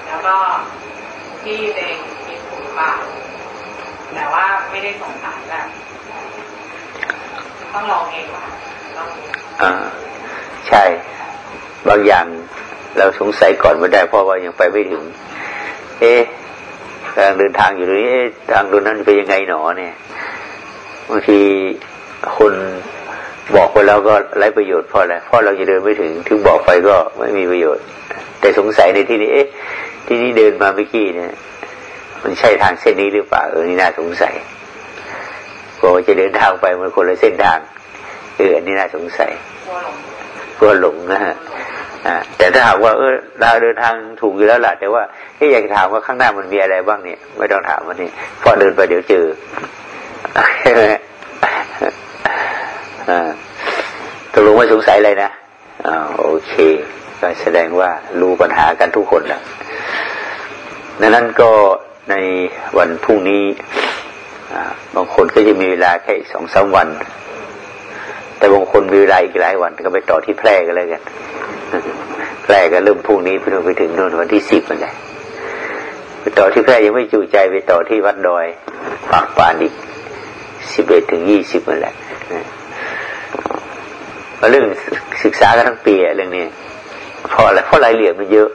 แล้วก็ที่เด็กกินถู กเปแต่ว่าไม่ได้สงสัยแบบต้องลองเองว่าอ่าใช่ บางอย่างเราสงสัยก่อนไม่ได้เพราะว่ายังไปไม่ถึง เอ๊ะกำลังเดินทางอยู่ตรงนี้ทางตรงนั้นเป็นยังไงหนอเนี่ยบางทีคนบอกไปแล้วก็ไร้ประโยชน์เพราะอะไรเพราะเราจะเดินไม่ถึง ถึงบอกไปก็ไม่มีประโยชน์ แต่สงสัยในที่นี้ เอ๊ะ ที่นี้เดินมาเมื่อกี้เนี่ย มันใช่ทางเส้นนี้หรือเปล่าเออนี่น่าสงสัยกลัวจะเดินทางไปมันคนละเส้นทางเออนนี้น่าสงสัยกลัวหลงนะฮะแต่ถ้าหากว่าเออเราเดินทางถูกอยู่แล้วล่ะแต่ว่าที่อยากถามว่าข้างหน้ามันมีอะไรบ้างเนี่ย ไม่ต้องถามวันนี้พอเดินไปเดี๋ยวเจอใช่ไหมตกลงไม่สงสัยเลยนะอ่าโอเคก็แสดงว่ารู้ปัญหากันทุกคนแหละดังนั้นก็ ในวันพรุ่งนี้บางคนก็จะมีเวลาแค่สองสาวัน แต่บางคนมีเวลาอีกหลายวันก็ไปต่อที่แพร่กันเลยกันแพร่ก็เริ่มพรุ่งนี้ไปไปถึงโน่นวันที่สิบมันเลยไปต่อที่แพร่ยังไม่จูใจไปต่อที่วัดดอยปากปานอีกสิบเอ็ดถึงยี่สิบมันแหละเรื่องศึกษากันทั้งปีเรื่องนี้เพราะอะไรเพราะรายละเอียดมันเยอะ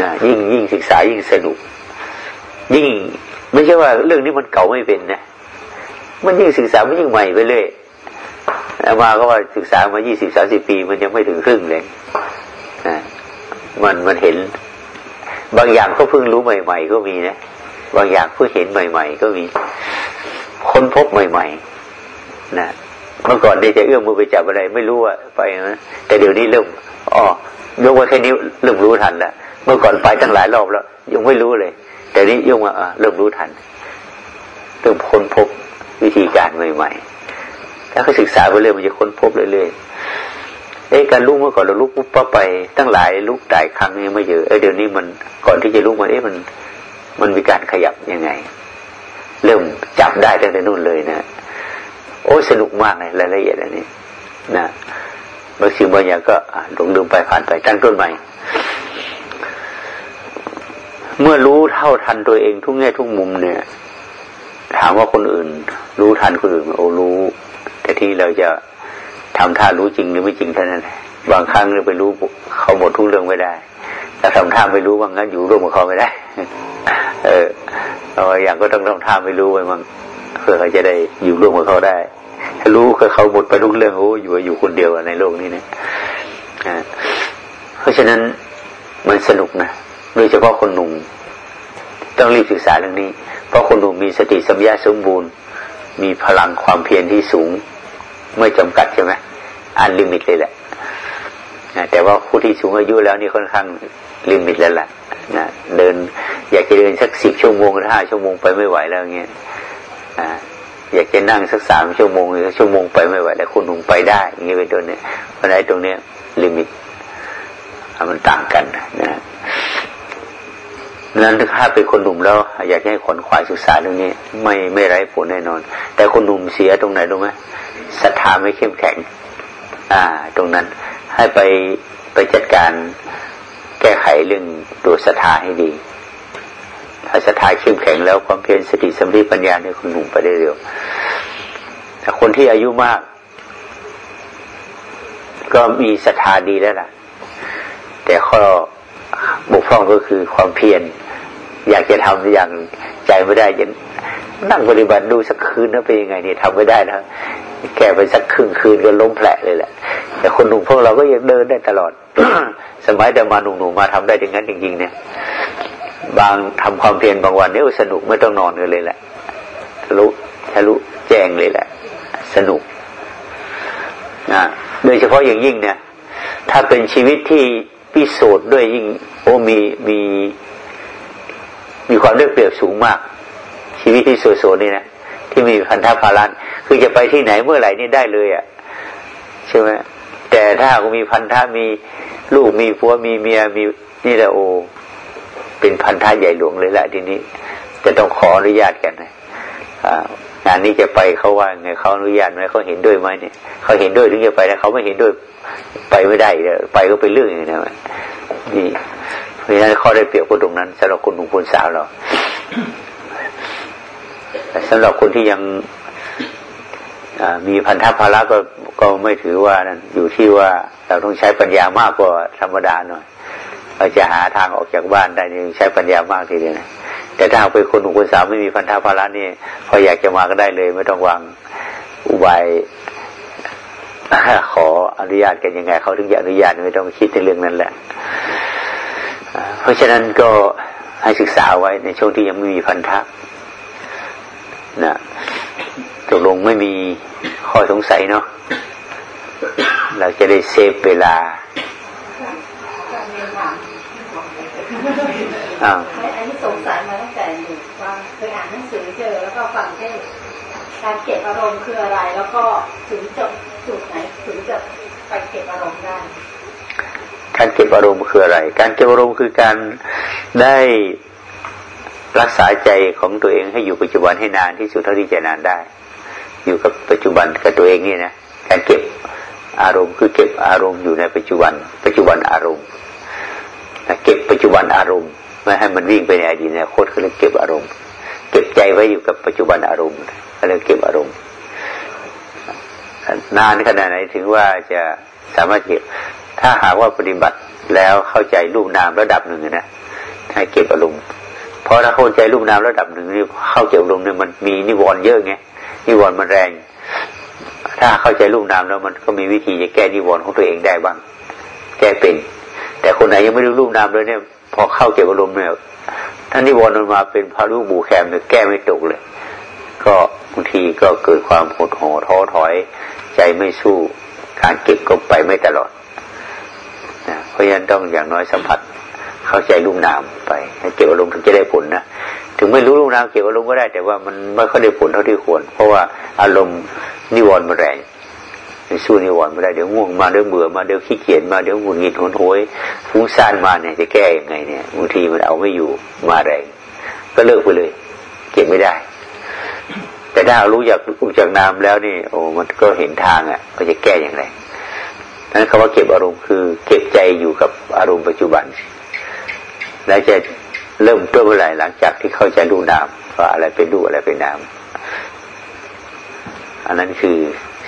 นะยิ่งยิ่งศึกษายิ่งสนุก ยิ่งไม่ใช่ว่าเรื่องนี้มันเก่าไม่เป็นนะมันยิ่งศึกษามันยิ่งใหม่ไปเรื่อยแล้วมาก็ว่าศึกษามายี่สิบสาสิบปี มันยังไม่ถึงครึ่งเลยนะมันมันเห็น บางอย่างก็เพิ่งรู้ใหม่ ๆ ก็มีนะบางอย่างเพิ่งเห็นใหม่ ๆ ก็มีค้นพบใหม่ ๆ นะเมื่อก่อนได้จะเอื้อมมือไปจับอะไร ไม่รู้อะไปนะแต่เดี๋ยวนี้เริ่มอ๋อยกว่าแค่นี้เริ่มรู้ทันแล้วเมื่อก่อนไปตั้งหลายรอบแล้ว ยังไม่รู้เลย แต่นี้ยกมาเริ่มรู้ทันเริ่มค้นพบวิธีการใหม่ๆถ้าเขาศึกษาไปเรื่อยมันจะค้นพบเรื่อยๆเอ้การลุกเมื่อก่อนเราลุกปุ๊บปั๊บไป ตั้งหลายลุกหลายครั้งยังไม่เยอะเอ้เดี๋ยวนี้มันก่อนที่จะลุกมันเอ๊ะมัน มันมีการขยับยังไง เริ่มจับได้ตั้งแต่นู่นเลยนะโอ้สนุกมากเลยรายละเอียดอันนี้นะบางสิ่งบางอย่างก็หลงลืมไปผ่านไปตั้งต้นใหม่ เมื่อรู้เท่าทันตัวเองทุกแง่ทุกมุมเนี่ย ถามว่าคนอื่น รู้ทันคนอื่นโอ้รู้ แต่ที่เราจะทำท่ารู้จริงหรือไม่จริงเท่านั้นบางครั้งเราไปรู้เขาหมดทุกเรื่องไม่ได้ถ้าทำท่าไม่รู้บางงั้นอยู่ร่วมกับเขาไม่ได้ เออเราอย่างก็ต้องทำท่าไม่รู้ไว้มั่งเพื่อเขาจะได้อยู่ร่วมกับเขาได้ถ้ารู้ก็เขาหมดไปทุกเรื่องโอ้อยู่อยู่คนเดียวในโลกนี้นะเพราะฉะนั้นมันสนุกนะ โดยเฉพาะคนหนุ่มต้องรีบศึกษาเรื่องนี้ เพราะคนหนุ่มมีสติปัญญาสมบูรณ์ มีพลังความเพียรที่สูง ไม่จำกัดใช่ไหม unlimit เลยแหละแต่ว่าผู้ที่สูงอายุแล้วนี่ค่อนข้าง limit แล้วแหละนะเดิน อยากจะเดินสักสิบชั่วโมงหรือห้าชั่วโมงไปไม่ไหวแล้วเงี้ยอยากจะนั่งสักสามชั่วโมงหรือชั่วโมงไปไม่ไหวแล้วคนหนุ่มไปได้อย่างนี้เป็นต้นเนี่ยเพราะนั้นตรงเนี้ยลิมิตมันต่างกันนะ นั้นถ้าเป็นคนหนุ่มแล้ว อยากให้ขนขวายศึกษาเรื่องนี้ ไม่ไม่ไร้ผลแน่นอน แต่คนหนุ่มเสียตรงไหนรู้ไหมศรัทธาไม่เข้มแข็ง อ่า ตรงนั้นให้ไปไปจัดการแก้ไขเรื่องตัวศรัทธาให้ดี ถ้าศรัทธาเข้มแข็งแล้วความเพียรสติสัมผัสปัญญาเนี่ยคุณหนุ่มไปได้เร็วแต่คนที่อายุมาก ก็มีศรัทธาดีแล้วล่ะ แต่ข้อ บกพร่องก็คือความเพียรอยากจะทำอย่างใจไม่ได้จะนั่งปฏิบัติดูสักคืนนะเป็นยังไงเนี่ยทำไม่ได้นะแก่ไปสักครึ่งคืนก็ล้มแผลเลยแหละ แต่คนหนุ่มพวกเราก็ยังเดินได้ตลอด สมัยเดิมาหนุ่มๆมาทำได้อย่างนั้นจริงๆเนี่ย บางทำความเพียรบางวันเนี่ยสนุกไม่ต้องนอนกันเลยแหละทะลุทะลุแจ้งเลยแหละ สนุกนะโดยเฉพาะอย่างยิ่งเนี่ยถ้าเป็นชีวิตที่ พิสูจน์ด้วยยิ่งโอ้มีมี มีความได้เปรียบสูงมาก ชีวิตที่โซโซนี่นะที่มีพันธะพารันคือจะไปที่ไหนเมื่อไหร่นี่ได้เลยอะ่ะใช่ไหมแต่ถ้ามีพันธะมีลูกมีผัวมีเมียมีนี่แหละโอเป็นพันธะใหญ่หลวงเลยแหละทีนี้จะต้องขออนุญาตกันนะ งานนี้จะไปเขาว่าไงเขาอนุญาตไหมเขาเห็นด้วยไหมเนี่ยเขาเห็นด้วยถึงจะไปแต่เขาไม่เห็นด้วยไปไม่ได้เลยไปก็เป็นเรื่องอย่างนี้นะนี่เพราะฉะนั้นข้อได้เปรียบคนตรงนั้นสำหรับคนหนุ่มคนสาวเราสำหรับคนที่ยังมีพันธะภาระก็ก็ไม่ถือว่านั้นอยู่ที่ว่าเราต้องใช้ปัญญามากกว่าธรรมดาหน่อยเราจะหาทางออกจากบ้านได้นี่ใช้ปัญญามากทีเดียวนะ แต่ถ้าเป็นคนหนุ่มคนสาวไม่มีพันธะภาระนี่พออยากจะมาก็ได้เลย ไม่ต้องวางอุบายขออนุญาตกันยังไงเขาถึงจะอนุญาตไม่ต้องคิดในเรื่องนั้นแหละ เพราะฉะนั้นก็ให้ศึกษาไว้ในช่วงที่ยังไม่มีพันธะนะตกลงไม่มีข้อสงสัยเนาะเราจะได้เซฟเวลาอ้าว การเก็บอารมณ์คืออะไร แล้วก็ถึงจบจุดไหนถึงจะไปเก็บอารมณ์ได้ การเก็บอารมณ์คืออะไร การเก็บอารมณ์คือการได้รักษาใจของตัวเองให้อยู่ปัจจุบันให้นานที่สุดเท่าที่จะนานได้ อยู่กับปัจจุบันกับตัวเองนี่นะการเก็บอารมณ์คือเก็บอารมณ์อยู่ในปัจจุบัน ปัจจุบันอารมณ์เก็บปัจจุบันอารมณ์ไม่ให้มันวิ่งไปในอดีตในโคตรคือเก็บอารมณ์ เก็บใจไว้อยู่กับปัจจุบันอารมณ์ เลยเก็บอารมณ์นานขนาดไหนถึงว่าจะสามารถเก็บ ถ้าหากว่าปฏิบัติแล้วเข้าใจรูปนามระดับหนึ่งนะให้เก็บอารมณ์เพราะถ้าเข้าใจรูปนามระดับหนึ่งนี่เข้าเก็บอารมณ์เนี่ยมันมีนิวรณ์เยอะไงนิวรณ์มันแรง ถ้าเข้าใจรูปนามแล้วมันก็มีวิธีจะแก้นิวรณ์ของตัวเองได้บ้าง แก้เป็น แต่คนไหนยังไม่รู้รูปนามเลยเนี่ย พอเข้าเก็บอารมณ์เนี่ยท่านนิวรณ์มันมาเป็นพารุบูแคมเนี่ยแก้ไม่ตกเลย ก็บางทีก็เกิดความหดหัวท้อถอย ใจไม่สู้การเก็บก็ไปไม่ตลอดนะเพราะฉะนั้นต้องอย่างน้อยสัมผัสเข้าใจลูกนามไปเก็บอารมณ์ถึงจะได้ผลนะถึงไม่รู้ลูกนามเก็บอารมณ์ก็ได้ แต่ว่ามันไม่ค่อยได้ผลเท่าที่ควร เพราะว่าอารมณ์นิวรณ์มันแรงสู้นิวรณ์ไม่ได้เดี๋ยวง่วงมาเดี๋ยวเบื่อมาเดี๋ยวขี้เกียจมาเดี๋ยวหงุดหงิดหนโหยฟุ้งซ่านมาเนี่ยจะแก้ยังไงเนี่ยบางทีมันเอาไม่อยู่มาแรงก็เลิกไปเลย เก็บไม่ได้ แต่ถ้ารู้จากรู้จากนามแล้วนี่ โอ้มันก็เห็นทางอะก็จะแก้อย่างไรนั้นคำว่าเก็บอารมณ์คือ เก็บใจอยู่กับอารมณ์ปัจจุบัน แล้วจะเริ่มต้นเมื่อไหร่หลังจากที่เข้าใจรู้นามว่าอะไรเป็นรูอะไรเป็นนามอันนั้นคือ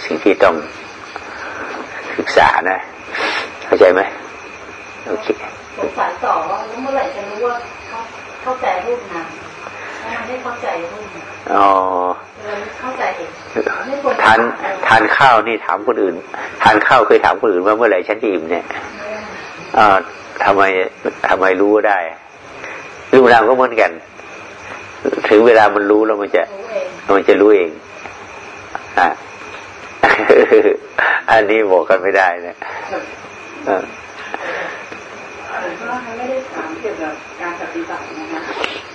สิ่งที่ต้องศึกษานะ เข้าใจไหมโอเคสงสัยต่อว่าเมื่อไหร่จะรู้ว่าเข้าใจรูปนาม ได้เข้าใจรูปนามอ๋อทานทานข้าวนี่ถามคนอื่น ทานข้าวเคยถามคนอื่นว่าเมื่อไหร่ฉันจะอิ่มเนี่ยอ่าทำไมทำไมรู้ได้รู้นามก็เหมือนกัน ถึงเวลามันรู้แล้วมันจะมันจะรู้เองอ่าอันนี้บอกกันไม่ได้นะก็ไม่ได้ถามเกี่ยวกับการปฏิบัตินะคะ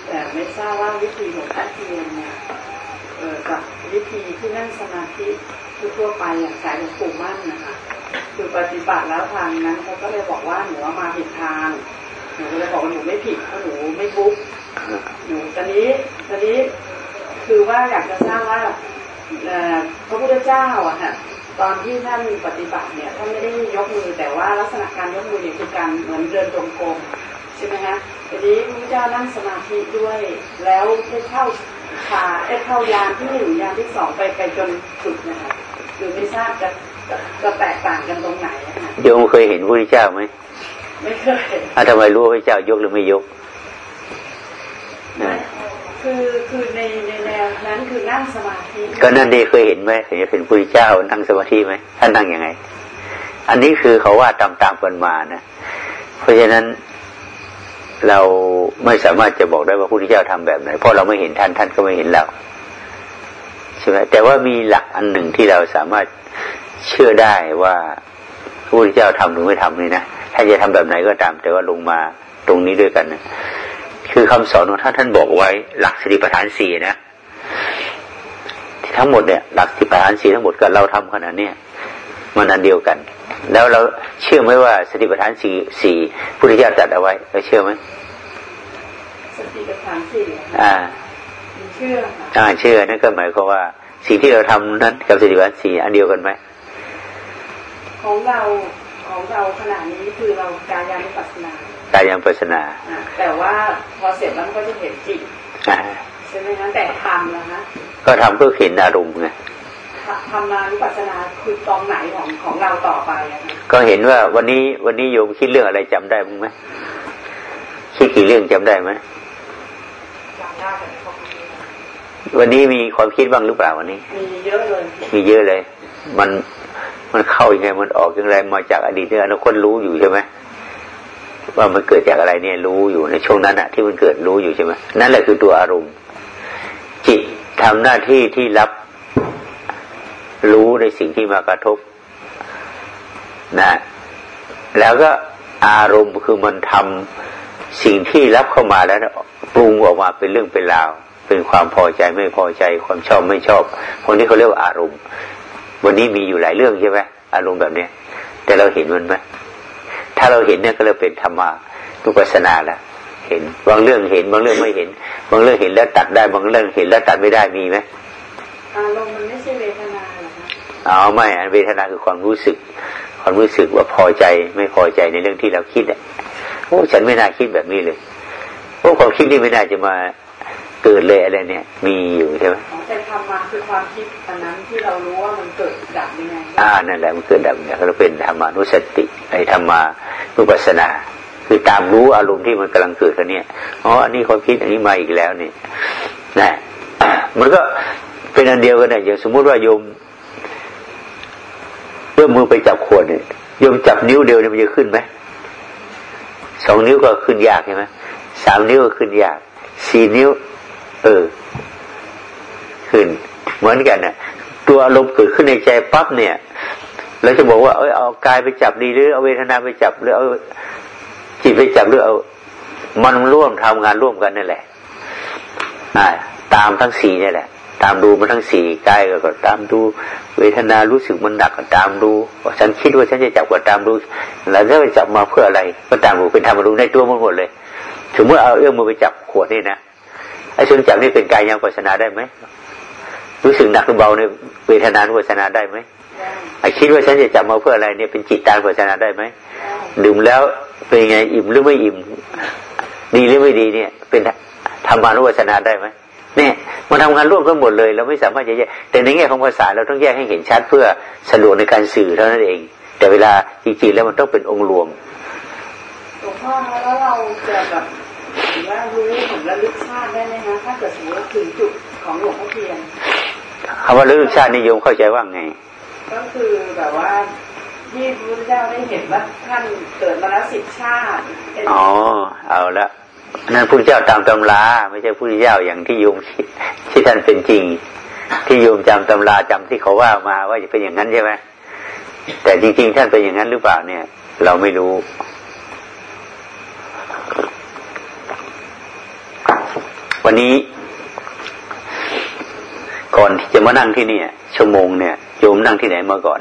แต่ไม่ทราบว่าวิธีของท่านเทียนเนี่ยกับวิธีที่นั่งสมาธิทั่วไปอย่างสายหลวงปู่มั่นนะคะคือปฏิบัติแล้วทางนั้นเขาก็เลยบอกว่าหนูมาผิดทางหนูก็เลยบอกว่าหนูไม่ผิดเพราะหนูไม่บุ๊กหนูตอนนี้ตอนนี้คือว่าอยากจะทราบว่าพระพุทธเจ้าอะฮะตอนที่ท่านปฏิบัติเนี่ยท่านไม่ได้ยกมือแต่ว่าลักษณะการยกมือเนี่ยคือการเหมือนเดินตรงกลม ใช่ไหมฮะทีนี้พระพุทธเจ้านั่งสมาธิด้วย แล้วได้เข้าขาได้เข้ายานที่หนึ่งยานที่สองไปไปจนสุดนะคะคือไม่ทราบจะจะแตกต่างกันตรงไหนนะคะโยมเคยเห็นพระพุทธเจ้าไหมไม่เคยอะทำไมรู้ว่าพระเจ้ายกหรือไม่ยกคือคือในในแนวนั้นคือนั่งสมาธิก็นั่นดีเคยเห็นไหมเคยเห็นพระเจ้านั่งสมาธิไหมท่านนั่งยังไง อันนี้คือเขาว่าตามตามกันมานะ เพราะฉะนั้น เราไม่สามารถจะบอกได้ว่าพระพุทธเจ้าทำแบบไหน เพราะเราไม่เห็นท่านท่านก็ไม่เห็นเราใช่ไหมแต่ว่ามีหลักอันหนึ่งที่เราสามารถเชื่อได้ว่าพระพุทธเจ้าทำหรือไม่ทำนี่นะท่านจะทำแบบไหนก็ตาม แต่ว่าลงมาตรงนี้ด้วยกันนะคือคำสอนของท่านท่านบอกไว้ หลักสติปัฏฐานสี่นะทั้งหมดเนี่ยหลักสติปัฏฐานสี่ทั้งหมดกับเราทำขนาดเนี้ย มันอันเดียวกัน แล้วเราเชื่อไหมว่าสติปัฏฐานสี่สี่พุทธิยถาจัดเอาไว้เราเชื่อไหมสติปัฏฐานสี่อ่าเชื่ออ่าเชื่อนั่นก็หมายความว่าสิ่งที่เราทำนั้นกับสติปัฏฐานสี่อันเดียวกันไหมของเราของเราขณะนี้คือเรากายานุปัสสนากายานุปัสสนาแต่ว่าพอเสร็จแล้วมันก็จะเห็นจิตใช่ไหมคะแต่ทำแล้วนะก็ทำเพื่อเห็นอารมณ์ไง ทำมาวิปัสสนาคือตรงไหนของของเราต่อไปก็เห็นว่าวันนี้วันนี้โยมคิดเรื่องอะไรจำได้บ้างไหมคิดกี่เรื่องจำได้ไหมวันนี้มีความคิดบ้างหรือเปล่าวันนี้ มีเยอะเลย มีเยอะเลย มันมันเข้ายังไงมันออกยังไงมาจากอดีตเนี่ยอนาคตรู้อยู่ใช่ไหมว่ามันเกิดจากอะไรเนี่ยรู้อยู่ในช่วงนั้นอะที่มันเกิดรู้อยู่ใช่ไหมนั่นแหละคือตัวอารมณ์ จิตทำหน้าที่ที่รับ รู้ในสิ่งที่มากระทบนะแล้วก็อารมณ์คือมันทำสิ่งที่รับเข้ามาแล้วปรุงออกมาเป็นเรื่องเป็นราว เป็นความพอใจไม่พอใจความชอบไม่ชอบคนที่เขาเรียกว่าอารมณ์ วันนี้มีอยู่หลายเรื่องใช่ไหมอารมณ์แบบเนี้ยแต่เราเห็นมันไหมถ้าเราเห็นเนี่ยก็เลยเป็นธรรมานุปัสสนาแล้วเห็น บางเรื่องเห็น บางเรื่องไม่เห็น บางเรื่องเห็นแล้วตัดได้ บางเรื่องเห็นแล้วตัดไม่ได้มีไหมอารมณ์มันไม่ใช่เวทนาหร อคะอ๋อไม่เวทนาคือความรู้สึก ความรู้สึกว่าพอใจไม่พอใจในเรื่องที่เราคิดอะโอ้ฉันไม่น่าคิดแบบนี้เลยโอ้ความคิดนี่ไม่น่าจะมาเกิดเลยอะไรเนี่ย มีอยู่ใช่ไหมแต่ทำมาคือความคิดอันนั้นที่เรารู้ว่ามันเกิดดับยังไงอ่านั่นแหละมันเกิดดับเนี่ยเราเป็นธรรมานุสติไอ้ธรรมานุปัสสนา คือตามรู้อารมณ์ที่มันกำลังเกิดกันเนี่ยอ๋ออันนี้ความคิดอันนี้มาอีกแล้วเนี่ยนะมันก็เป็นอันเดียวกันเนี่ยอย่างสมมุติว่าโยม เพื่อมือไปจับขวดเนี่ยโยมจับนิ้วเดียวเนี่ยมันจะขึ้นไหมสองนิ้วก็ขึ้นยากใช่ไหมสามนิ้วก็ขึ้นยากสี่นิ้ว เออ ขึ้น เหมือนกันนะตัวอารมณ์เกิดขึ้นในใจปั๊บเนี่ยเราจะบอกว่าเอ้ยเอากายไปจับดีหรือเอาเวทนาไปจับหรือเอาจิตไปจับหรือเอา มันร่วมทำงานร่วมกันนั่นแหละ อ่า ตามทั้งสี่นี่แหละ ตามดูมันทั้งสี่กายก็ตามดู เวทนารู้สึกมันหนักก็ตามดูฉันคิดว่าฉันจะจับก็ตามดู แล้วจะไปจับมาเพื่ออะไร ก็ตามดูเป็นธรรมรู้ในตัวมันหมดเลยถึงเมื่อเอาเอื้อมมือไปจับขวดนี่นะไอ้ส่วนจับนี่เป็นกายยังปัสนาได้ไหมรู้สึกหนักหรือเบาในเวทนานุปัสนาได้ไหมไอ้คิดว่าฉันจะจับมาเพื่ออะไรเนี่ยเป็นจิตตานปัสนาได้ไหมดื่มแล้วเป็นไงอิ่มหรือไม่อิ่ม ดีหรือไม่ดีเนี่ย เป็นธรรมานุปัสนาได้ไหม เนี่ยมันทำงานร่วมกันหมดเลย เราไม่สามารถจะแยกแต่ในแง่ของภาษาเราต้องแยกให้เห็นชัดเพื่อสะดวกในการสื่อเท่านั้นเอง แต่เวลาจริงๆแล้วมันต้องเป็นองค์รวมหลวงพ่อแล้วเราจะแบบถือว่ารู้ถึงระลึกชาติได้ไหมคะถ้าเกิดสมมติถึงจุดของหลวงพ่อเทียนคำว่าระลึกชาตินิยมเข้าใจว่าไง ก็คือแบบว่าที่พระเจ้าได้เห็นว่าท่านเกิดมาแล้วสิบชาติ อ๋อ เอาละ นั่นพระเจ้าตามตำราไม่ใช่พระเจ้าอย่างที่โยมที่ท่านเป็นจริง ที่โยมจำตำราจำที่เขาว่ามาว่าจะเป็นอย่างนั้นใช่ไหมแต่จริง ๆ ท่านเป็นอย่างนั้นหรือเปล่าเนี่ย เราไม่รู้ วันนี้ ก่อนที่จะมานั่งที่นี่ชั่วโมงเนี่ยโยมนั่งที่ไหนมาก่อน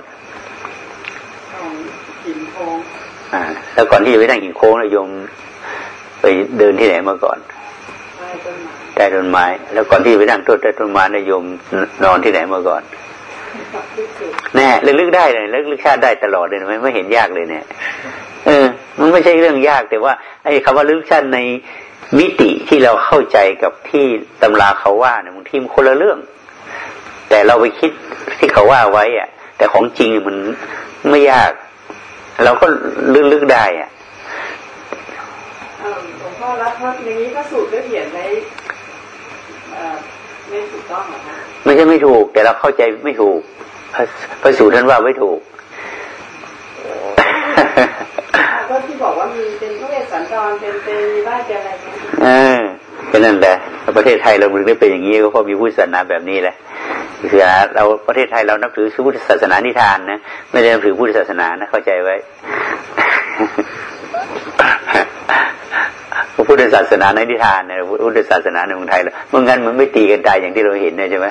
หินโค้งอ่า แล้วก่อนที่จะไปนั่งหินโค้งเนี่ยโยม ไปเดินที่ไหนมาก่อนใต้ต้นไม้ แล้วก่อนที่ไปนั่งต้นใต้ต้นไม้นี่ยโยมนอนที่ไหนมาก่อนแน่ลึกๆได้เลยลึกๆชาติได้ตลอดเลยไม่ไม่เห็นยากเลยเนี่ย เออ มันไม่ใช่เรื่องยากแต่ว่าไอ้คำว่าลึกชาติในมิติที่เราเข้าใจกับที่ตำราเขาว่าเนี่ยบางทีมันคนละเรื่อง แต่เราไปคิดที่เขาว่าไว้อะแต่ของจริงมันไม่ยาก เราก็ลึกๆได้อะ หลวงพ่อรับพระอย่างนี้พระสูตรก็เขียนไว้ไม่ถูกต้องหรอคะไม่ใช่ไม่ถูก แต่เราเข้าใจไม่ถูกพระสูตรท่านว่าไม่ถูกก็ที่บอกว่ามีเป็นพระเวสสันดรเป็นเป็นมีบ้านเป็นอะไรเออแค่นั้นแหละประเทศไทยเราถึงได้เป็นอย่างนี้ก็เพราะมีพุทธศาสนาแบบนี้แหละคือเราประเทศไทยเรานับถือพุทธศาสนานิทานนะไม่ได้นับถือพุทธศาสนานะเข้าใจไว้ พุทธศาสนาในนิทานเนี่ยพุทธศาสนาในเมืองไทยเราเมื่องั้นมันไม่ตีกันตายอย่างที่เราเห็นเนี่ยใช่ไหม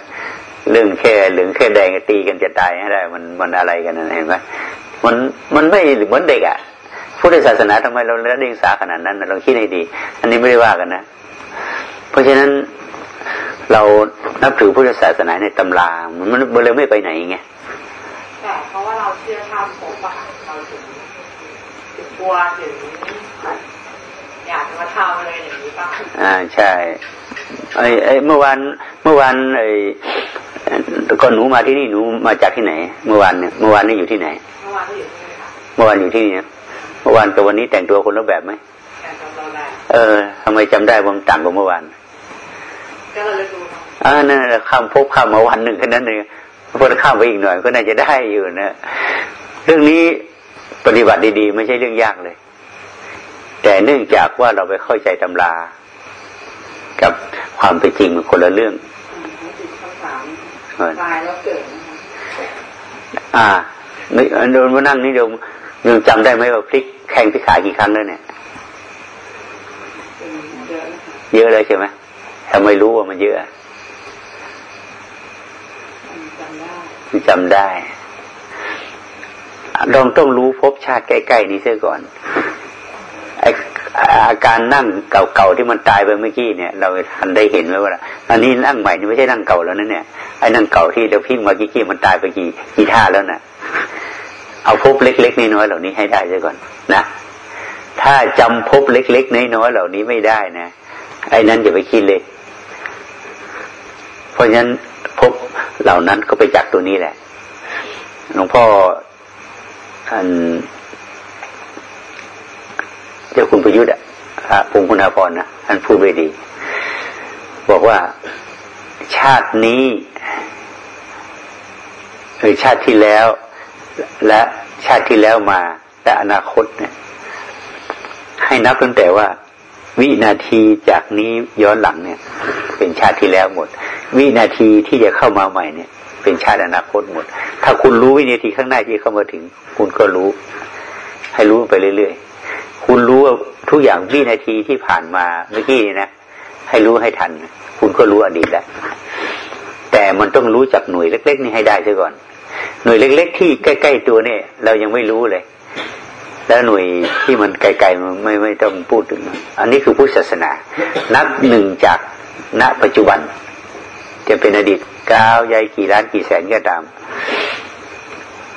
เรื่องแค่เหลืองแค่แดงตีกันจะตายให้ได้ มันมันอะไรกันนะเห็นไหมมันมันไม่เหมือนเด็กอะพุทธศาสนาทำไมเราเลี้ยงสาขนาดนั้นลองคิดให้ดี อันนี้ไม่ได้ว่ากันนะ เพราะฉะนั้นเรานับถือพุทธศาสนาในตำรา มันมันเลยไม่ไปไหนไงแต่เพราะว่าเราเชื่อธรรมของปากเราถึงกลัวถึง อยากมาทำอะไรอย่างนี้ป่ะอ่าใช่ไอ้ไอ้เมื่อวานเมื่อวานไอ้ก่อนหนูมาที่นี่หนูมาจากที่ไหน เมื่อวานเนี่ยเมื่อวานนี่อยู่ที่ไหน เมื่อวานอยู่ที่นี่ค่ะเมื่อวานอยู่ที่นี่เมื่อวานกับวันนี้แต่งตัวคนละแบบไหมเออทำไมจำได้ว่ามันต่างกับเมื่อวานก็เลยดูอ่านั่นแหละข้ามพบข้ามมาวันหนึ่งแค่นั้นเองพอข้ามไปอีกหน่อยก็น่าจะได้อยู่นะ เรื่องนี้ปฏิบัติดีๆ ไม่ใช่เรื่องยากเลย แแต่เนื่องจากว่าเราไปเข้าใจตำรา กับความเป็นจริงมันคนละเรื่องตายแล้วเกิดอ่าโดนมานั่งนี่โยมโยมจำได้ไหมว่าพลิกแข่งพิขากี่ครั้งแล้วเนี่ย เยอะเลยใช่ไหมทำไมรู้ว่ามันเยอะจำได้ลองต้องรู้พบชาติใกล้ๆนี้เสียก่อน อาการนั่งเก่าๆที่มันตายไปเมื่อกี้เนี่ย เราทันได้เห็นไหมว่าอันนี้นั่งใหม่นี่ไม่ใช่นั่งเก่าแล้วนะเนี่ยไอ้นั่งเก่าที่เราพิ้งมากี้ๆมันตายไปกี่กี่ท่าแล้วนะ่ะ เอาพบเล็กๆน้อยๆเหล่านี้ให้ได้เสียก่อนนะถ้าจำพบเล็กๆน้อยๆเหล่านี้ไม่ได้นะไอ้นั้นอย่าไปคิดเลย เพราะฉะนั้นพบเหล่านั้นก็ไปจากตัวนี้แหละหลวงพ่ออันเจ้าคุณประยุทธ์อะ พงคุณาพรนะท่านพูดไปดี บอกว่าชาตินี้หรือชาติที่แล้ว และชาติที่แล้วมา และอนาคตเนี่ย ให้นับตั้งแต่ว่า วินาทีจากนี้ย้อนหลังเนี่ย เป็นชาติที่แล้วหมด วินาทีที่จะเข้ามาใหม่เนี่ย เป็นชาติอนาคตหมด ถ้าคุณรู้วินาทีข้างหน้าที่เข้ามาถึง คุณก็รู้ ให้รู้ไปเรื่อยๆคุณรู้ว่า ทุกอย่างวินาทีที่ผ่านมาเมื่อกี้นะให้รู้ให้ทัน คุณก็รู้อดีตแล้วแต่มันต้องรู้จักหน่วยเล็ก ๆ นี่ให้ได้ซะก่อน หน่วยเล็ก ๆ ที่ใกล้ๆตัวเนี่ย เรายังไม่รู้เลย แล้วหน่วยที่มันไกลๆมันไม่ไม่ต้องพูดถึง อันนี้คือพุทธศาสนา นับหนึ่งจากณปัจจุบัน จะเป็นอดีตก้าวใหญ่กี่ล้านกี่แสนก็ตาม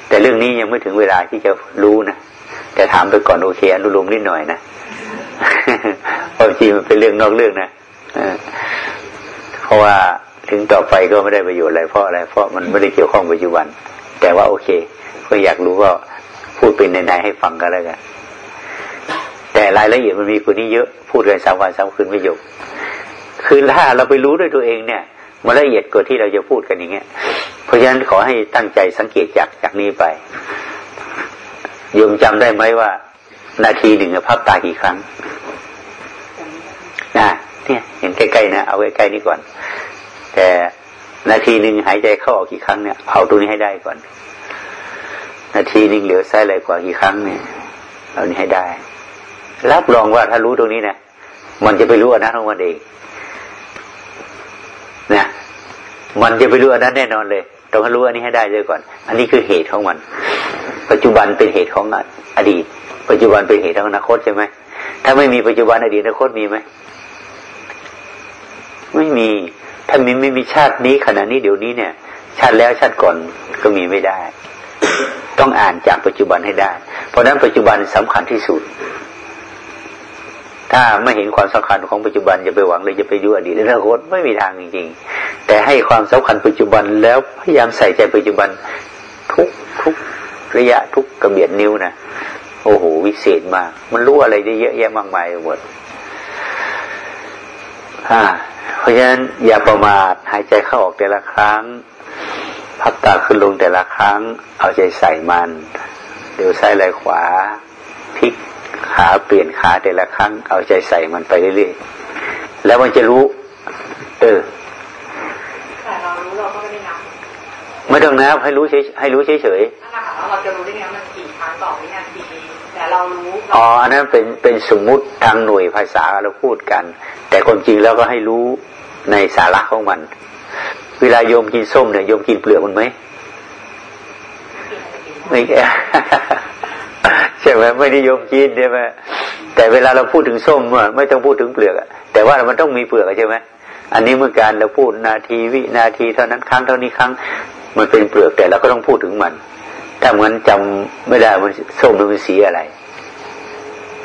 แต่เรื่องนี้ยังไม่ถึงเวลาที่จะรู้นะแต่ถามไปก่อนโอเคอนุโลมนิดหน่อยนะ ความจริงมันเป็นเรื่องนอกเรื่องนะเพราะว่าถึงต่อไปก็ไม่ได้ประโยชน์อะไรเพราะอะไร เพราะมันไม่ได้เกี่ยวข้องปัจจุบัน แต่ว่าโอเค ก็อยากรู้ก็พูดเป็นในๆให้ฟังกันแล้วกันแต่รายละเอียดมันมีคนนี้เยอะพูดกันสามวันสามคืนไม่จบคือถ้าเราไปรู้ด้วยตัวเองเนี่ยมันละเอียดกว่าที่เราจะพูดกันอย่างเงี้ย เพราะฉะนั้นขอให้ตั้งใจสังเกตจากจากนี้ไปโยมจำได้ไหมว่า นาทีหนึ่งพับตากี่ครั้งนะเนี่ยเห็นใกล้ๆนะเอาใกล้ๆนี่ก่อน แต่นาทีหนึ่งหายใจเข้าออกกี่ครั้งเนี่ยเอาตัวนี้ให้ได้ก่อน นาทีหนึ่งเหลือซ้ายไหลกว่ากี่ครั้งเนี่ยเอานี้ให้ได้ รับรองว่าถ้ารู้ตรงนี้นะมันจะไปรู้อันนั้นของมันเองนะมันจะไปรู้อันนั้นแน่นอนเลยต้องรู้อันนี้ให้ได้เลยก่อน อันนี้คือเหตุของมัน ปัจจุบันเป็นเหตุของอดีต ปัจจุบันเป็นเหตุของอนาคตใช่ไหมถ้าไม่มีปัจจุบันอดีตอนาคตมีไหมไม่มีถ้ามีไม่มีชาตินี้ขณะนี้เดี๋ยวนี้เนี่ย ชาติแล้วชาติก่อนก็มีไม่ได้ ต้องอ่านจากปัจจุบันให้ได้ เพราะนั้นปัจจุบันสำคัญที่สุด ถ้าไม่เห็นความสำคัญของปัจจุบันจะไปหวังเลยจะไปยุ่อดีตอนาคตไม่มีทางจริงๆ แต่ให้ความสำคัญปัจจุบันแล้วพยายามใส่ใจปัจจุบันทุกทุกระยะทุกกระเบียดนิ้วนะ โอ้โหวิเศษมาก มันรู้อะไรได้เยอะแยะมากมายหมดอ่าเพราะฉะนั้นอย่าประมาทหายใจเข้าออกแต่ละครั้ง พับตาขึ้นลงแต่ละครั้ง เอาใจใส่มัน เดี๋ยวซ้ายไหลขวาพลิกขาเปลี่ยนขาแต่ละครั้ง เอาใจใส่มันไปเรื่อยๆแล้วมันจะรู้ เออแต่เรารู้เราก็ไม่ได้นับไม่ต้องนับให้รู้เฉยให้รู้เฉยเฉยนั่นแหละค่ะเราจะรู้ได้ไงมันกี่ครั้งต่อวินาทีแต่ เรารู้อ๋ออันนั้นเป็นเป็นสมมุติทางหน่วยภาษาเราพูดกัน แต่ความจริงแล้วก็ให้รู้ในสาระของมัน เวลาโยมกินส้มเนี่ยโยมกินเปลือกมันไหมไม่แค่ใช่ไหมไม่นิยมกินใช่ไหมแต่เวลาเราพูดถึงส้มไม่ต้องพูดถึงเปลือกแต่ว่ามันต้องมีเปลือกใช่ไหมอันนี้เมื่อการเราพูดนาทีวินาทีเท่านั้นครั้งเท่านี้ครั้งมันเป็นเปลือกแต่เราก็ต้องพูดถึงมัน ถ้ามันจำไม่ได้มันส้มมันเป็นสีอะไร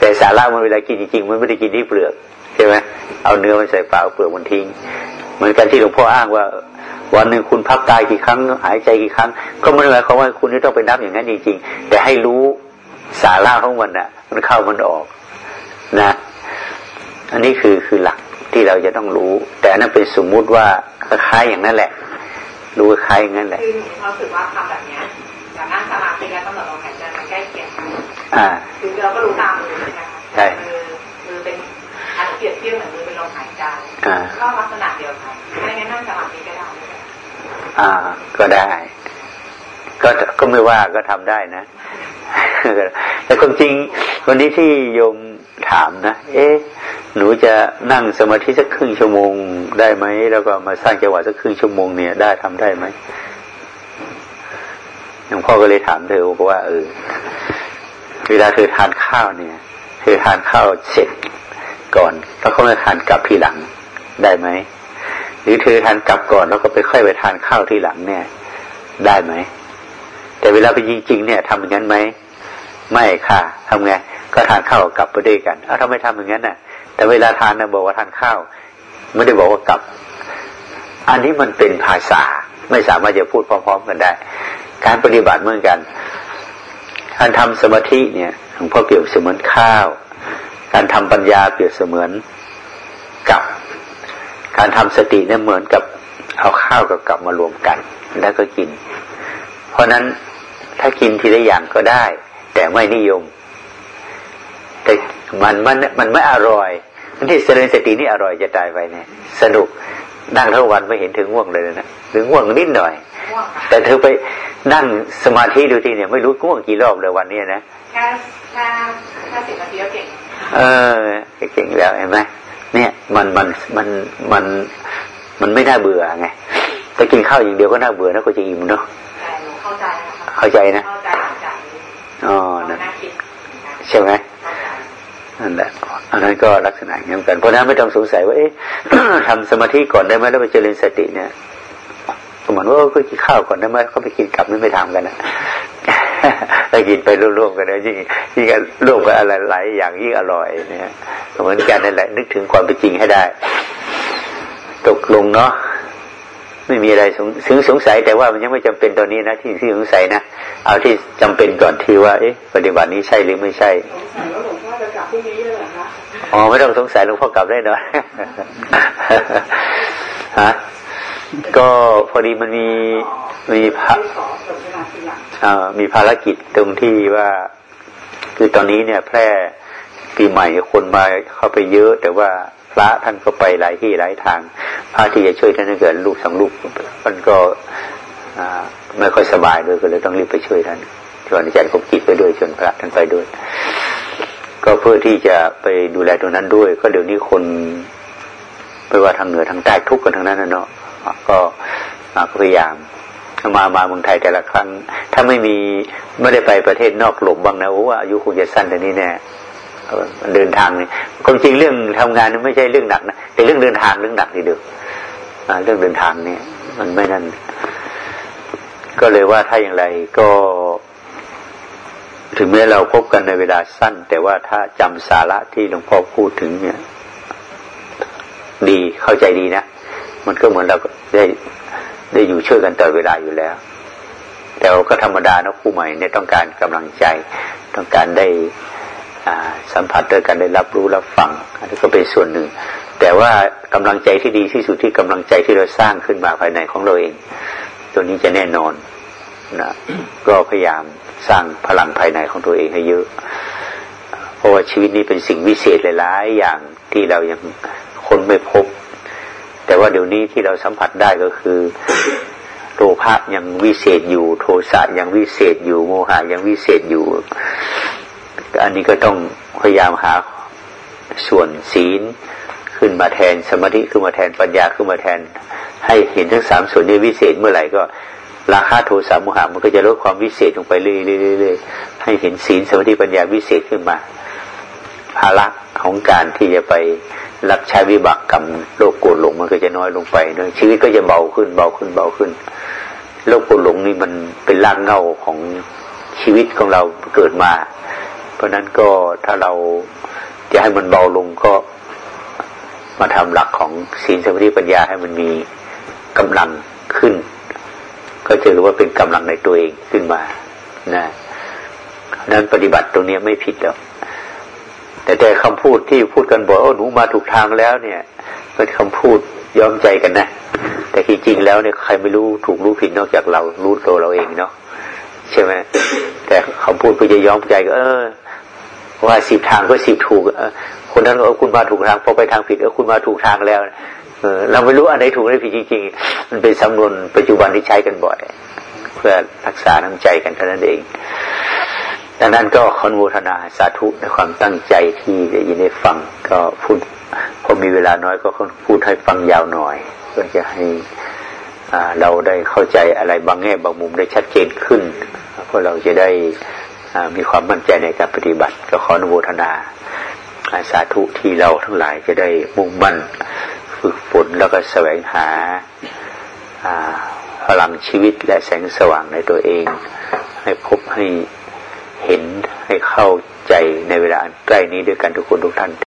แต่สาระมันเวลากินจริงๆมันไม่ได้กินที่เปลือกใช่ไหมเอาเนื้อมันใส่ปากเอาเปลือกมันทิ้ง เหมือนกันที่หลวงพ่ออ้างว่า วันหนึ่งคุณพักกายกี่ครั้ง หายใจกี่ครั้ง ก็ไม่ได้หมายความว่าคุณจะต้องไปนับอย่างนั้นจริงๆแต่ให้รู้สาระของมันอะ มันเข้ามันออกนะ อันนี้คือคือหลักที่เราจะต้องรู้ แต่นั้นเป็นสมมุติว่าคล้ายอย่างนั้นแหละ รู้คล้ายอย่างนั้นแหละคือเขาสึกว่าทำแบบนี้อย่างนั่งสมาธิแล้วกำหนดลมหาย อ่าคือเราก็รู้ตามเลยใช่ไหมคะใช่คือรียบเทียบเหมือนมือเป็นลมหายใจอ่าก็ลักษณะเดียวกันไม่งั้นนั่งสมาธิก็ได้อ่า ก็ได้ ก็ก็ไม่ว่าก็ทำได้นะ แต่ความจริงวันนี้ที่โยมถามนะเอ๊ะหนูจะนั่งสมาธิสักครึ่งชั่วโมงได้ไหมแล้วก็มาสร้างจังหวะสักครึ่งชั่วโมงเนี่ยได้ทำได้ไหมหลวงพ่อก็เลยถามเธอบอกว่าเออ เวลาเธอทานข้าวเนี่ย เธอทานข้าวเสร็จก่อน แล้วก็มาทานกลับทีหลังได้ไหมหรือเธอทานกลับก่อนแล้วก็ไปค่อยไปทานข้าวทีหลังเนี่ย ได้ไหมแต่เวลาไปจริงๆเนี่ยทำอย่างนั้นไหมไม่ค่ะทำไงก็ทานข้าวกลับไปด้วยกันเอ้าทำไมทำอย่างนั้นน่ะ แต่เวลาทานนะบอกว่าทานข้าว ไม่ได้บอกว่ากลับ อันนี้มันเป็นภาษาไม่สามารถจะพูดพร้อมๆกันได้ การปฏิบัติเหมือนกัน การทำสมาธิเนี่ยหลวงพ่อเปรียบเสมือนข้าว การทำปัญญาเปรียบเสมือนกับ การทำสติเนี่ยเหมือนกับเอาข้าวกับกับมารวมกัน แล้วก็กิน เพราะนั้นถ้ากินทีละอย่างก็ได้ แต่ไม่นิยม แต่มันมันมันไม่อร่อยที่เจริญสตินี่อร่อยจะตายไปเนี่ย สนุกนั่งทั้งวันไม่เห็นถึงง่วงเลยนะหรือง่วงนิดหน่อย แต่เธอไปนั่งสมาธิดูทีเนี่ยไม่รู้ง่วงกี่รอบเลยวันนี้นะแค่แค่แค่สิบนาทีก็เก่งเออเก่งแล้วเห็นไหมเนี่ยมันมันมันมันมันไม่น่าเบื่อไงแต่กินข้าวอย่างเดียวก็น่าเบื่อนะก็จะอิ่มเนาะแต่หนูเข้าใจนะคะเข้าใจนะเข้าใจหลังจากนี้อ๋อเรานั่นน่าคิดนะใช่ไหมเข้าใจนั่นแหละอันนั้นก็ลักษณะอย่างนี้เหมือนกันเพราะฉะนั้นไม่ต้องสงสัยว่าเอ๊ะทำสมาธิก่อนได้ไหมแล้วไปเจริญสติเนี่ยก็ เหมือนว่าก็กินข้าวก่อนได้ไหมเขาไปกินกลับไม่ไปทำกันนะถ้ากินไปร่วมๆกันนะยิ่งยิ่งร่วมกันอะไรหลายอย่างยิ่งอร่อยเนี่ยเหมือนกันนั่นแหละนึกถึงความเป็นจริงให้ได้ ตกลงเนาะไม่มีอะไรสงถึงสงสัยแต่ว่ามันยังไม่จำเป็นตอนนี้นะที่ที่สงสัยนะเอาที่จำเป็นก่อนที่ว่าเอ๊ะปฏิบัตินี้ใช่หรือไม่ใช่สงสัยว่าหลวงพ่อจะกลับพรุ่งนี้เลยเหรอคะอ๋อไม่ต้องสงสัยหลวงพ่อกลับได้เนาะฮะ ก็พอดีมันมีมีภามีภารกิจตรงที่ว่า คือตอนนี้เนี่ย แพร่ปีใหม่คนมาเข้าไปเยอะ แต่ว่าพระท่านก็ไปหลายที่หลายทาง พระที่จะช่วยท่านเกิดลูกสองลูกมันก็ไม่ค่อยสบายด้วยก็เลยต้องรีบไปช่วยท่านชวนอาจารย์คมกิจไปด้วยชวนพระท่านไปด้วย ก็เพื่อที่จะไปดูแลตรงนั้นด้วย ก็เดี๋ยวนี้คนไม่ว่าทางเหนือทางใต้ทุกข์กันทางนั้นนะเนาะ ก็อ่าพยายามมามาเมืองไทยแต่ละครั้ง ถ้าไม่มีไม่ได้ไปประเทศนอกหลบบ้างนะโอ้อายุคงจะสั้นแต่นี้แน่เดินทางนี่ความจริงเรื่องทำงานนี่ไม่ใช่เรื่องหนักนะแต่เรื่องเดินทางเรื่องหนักทีเดียวอ่าเรื่องเดินทางเนี่ย มันไม่นั่น ก็เลยว่าถ้าอย่างไรก็ ถึงแม้เราพบกันในเวลาสั้น แต่ว่าถ้าจำสาระที่หลวงพ่อพูดถึงเนี่ย ดีเข้าใจดีนะ มันก็เหมือนเราได้ได้อยู่ช่วยกันตลอดเวลาอยู่แล้ว แต่ก็ธรรมดานะครูใหม่เนี่ยต้องการกำลังใจ ต้องการได้สัมผัสด้วยกันได้รับรู้รับฟังอันนี้ก็เป็นส่วนหนึ่ง แต่ว่ากำลังใจที่ดีที่สุดที่กำลังใจที่เราสร้างขึ้นมาภายในของเราเอง ตัวนี้จะแน่นอนนะก็พยายามสร้างพลังภายในของตัวเองให้เยอะ เพราะว่าชีวิตนี้เป็นสิ่งวิเศษหลายๆอย่างที่เรายังคนไม่พบ แต่ว่าเดี๋ยวนี้ที่เราสัมผัสได้ก็คือโลภะยังวิเศษอยู่ โทสะยังวิเศษอยู่ โมหะยังวิเศษอยู่ อันนี้ก็ต้องพยายามหาส่วนศีลขึ้นมาแทนสมาธิขึ้นมาแทนปัญญาขึ้นมาแทน ให้เห็นทั้งสามส่วนนี้วิเศษเมื่อไหร่ก็ราคาโทสะโมหะมันก็จะลดความวิเศษลงไปเรื่อยๆๆให้เห็นศีลสมาธิปัญญาวิเศษขึ้นมา ภาระของการที่จะไป รับใช้วิบากกรรมโลกโกรธหลงมันก็จะน้อยลงไปเนะชีวิตก็จะเบาขึ้นเบาขึ้นเบาขึ้นโลกโกรธหลงนี่มันเป็นรากเหง้าของชีวิตของเราเกิดมา เพราะนั้นก็ถ้าเราจะให้มันเบาลงก็มาทำหลักของศีลสมาธิปัญญาให้มันมีกำลังขึ้น ก็จะรู้ว่าเป็นกำลังในตัวเองขึ้นมานะนั้นปฏิบัติตรงนี้ไม่ผิดหรอก แต่แต่คำพูดที่พูดกันบ่อกโอ้หนูมาถูกทางแล้วเนี่ยเป็นคำพูดยอมใจกันนะ แต่จริงๆแล้วเนี่ยใครไม่รู้ถูกรู้ผิดนอกจากเรารู้ตัวเราเองเนาะใช่ไหมแต่คำพูดเพื่อจะยอมใจก็เออ ว่าสิบทางก็สิบถูกเออคคนท่านก็คุณมาถูกทางพอไปทางผิดเออคุณมาถูกทางแล้วเออเราไม่รู้อันไหนถูกอันไหนผิดจริงๆมันเป็นสำนวนปัจจุบันที่ใช้กันบ่อย เพื่อรักษาน้ำใจกันเท่านั้นเอง ดังนั้นก็คอนโวทนาสาธุในความตั้งใจที่ได้ยินได้ฟังก็พูดพอมีเวลาน้อยก็พูดให้ฟังยาวหน่อยเพื่อจะให้เราได้เข้าใจอะไรบางแง่บางมุมได้ชัดเจนขึ้นเพราะเราจะได้มีความมั่นใจในการปฏิบัติ ก็ขออนุโมทนาสาธุที่เราทั้งหลายจะได้มุ่งมั่นฝึกฝนแล้วก็แสวงหาพลังชีวิตและแสงสว่างในตัวเอง ให้พบให้ เห็นให้เข้าใจในเวลาอันใกล้นี้ด้วยกันทุกคนทุกท่าน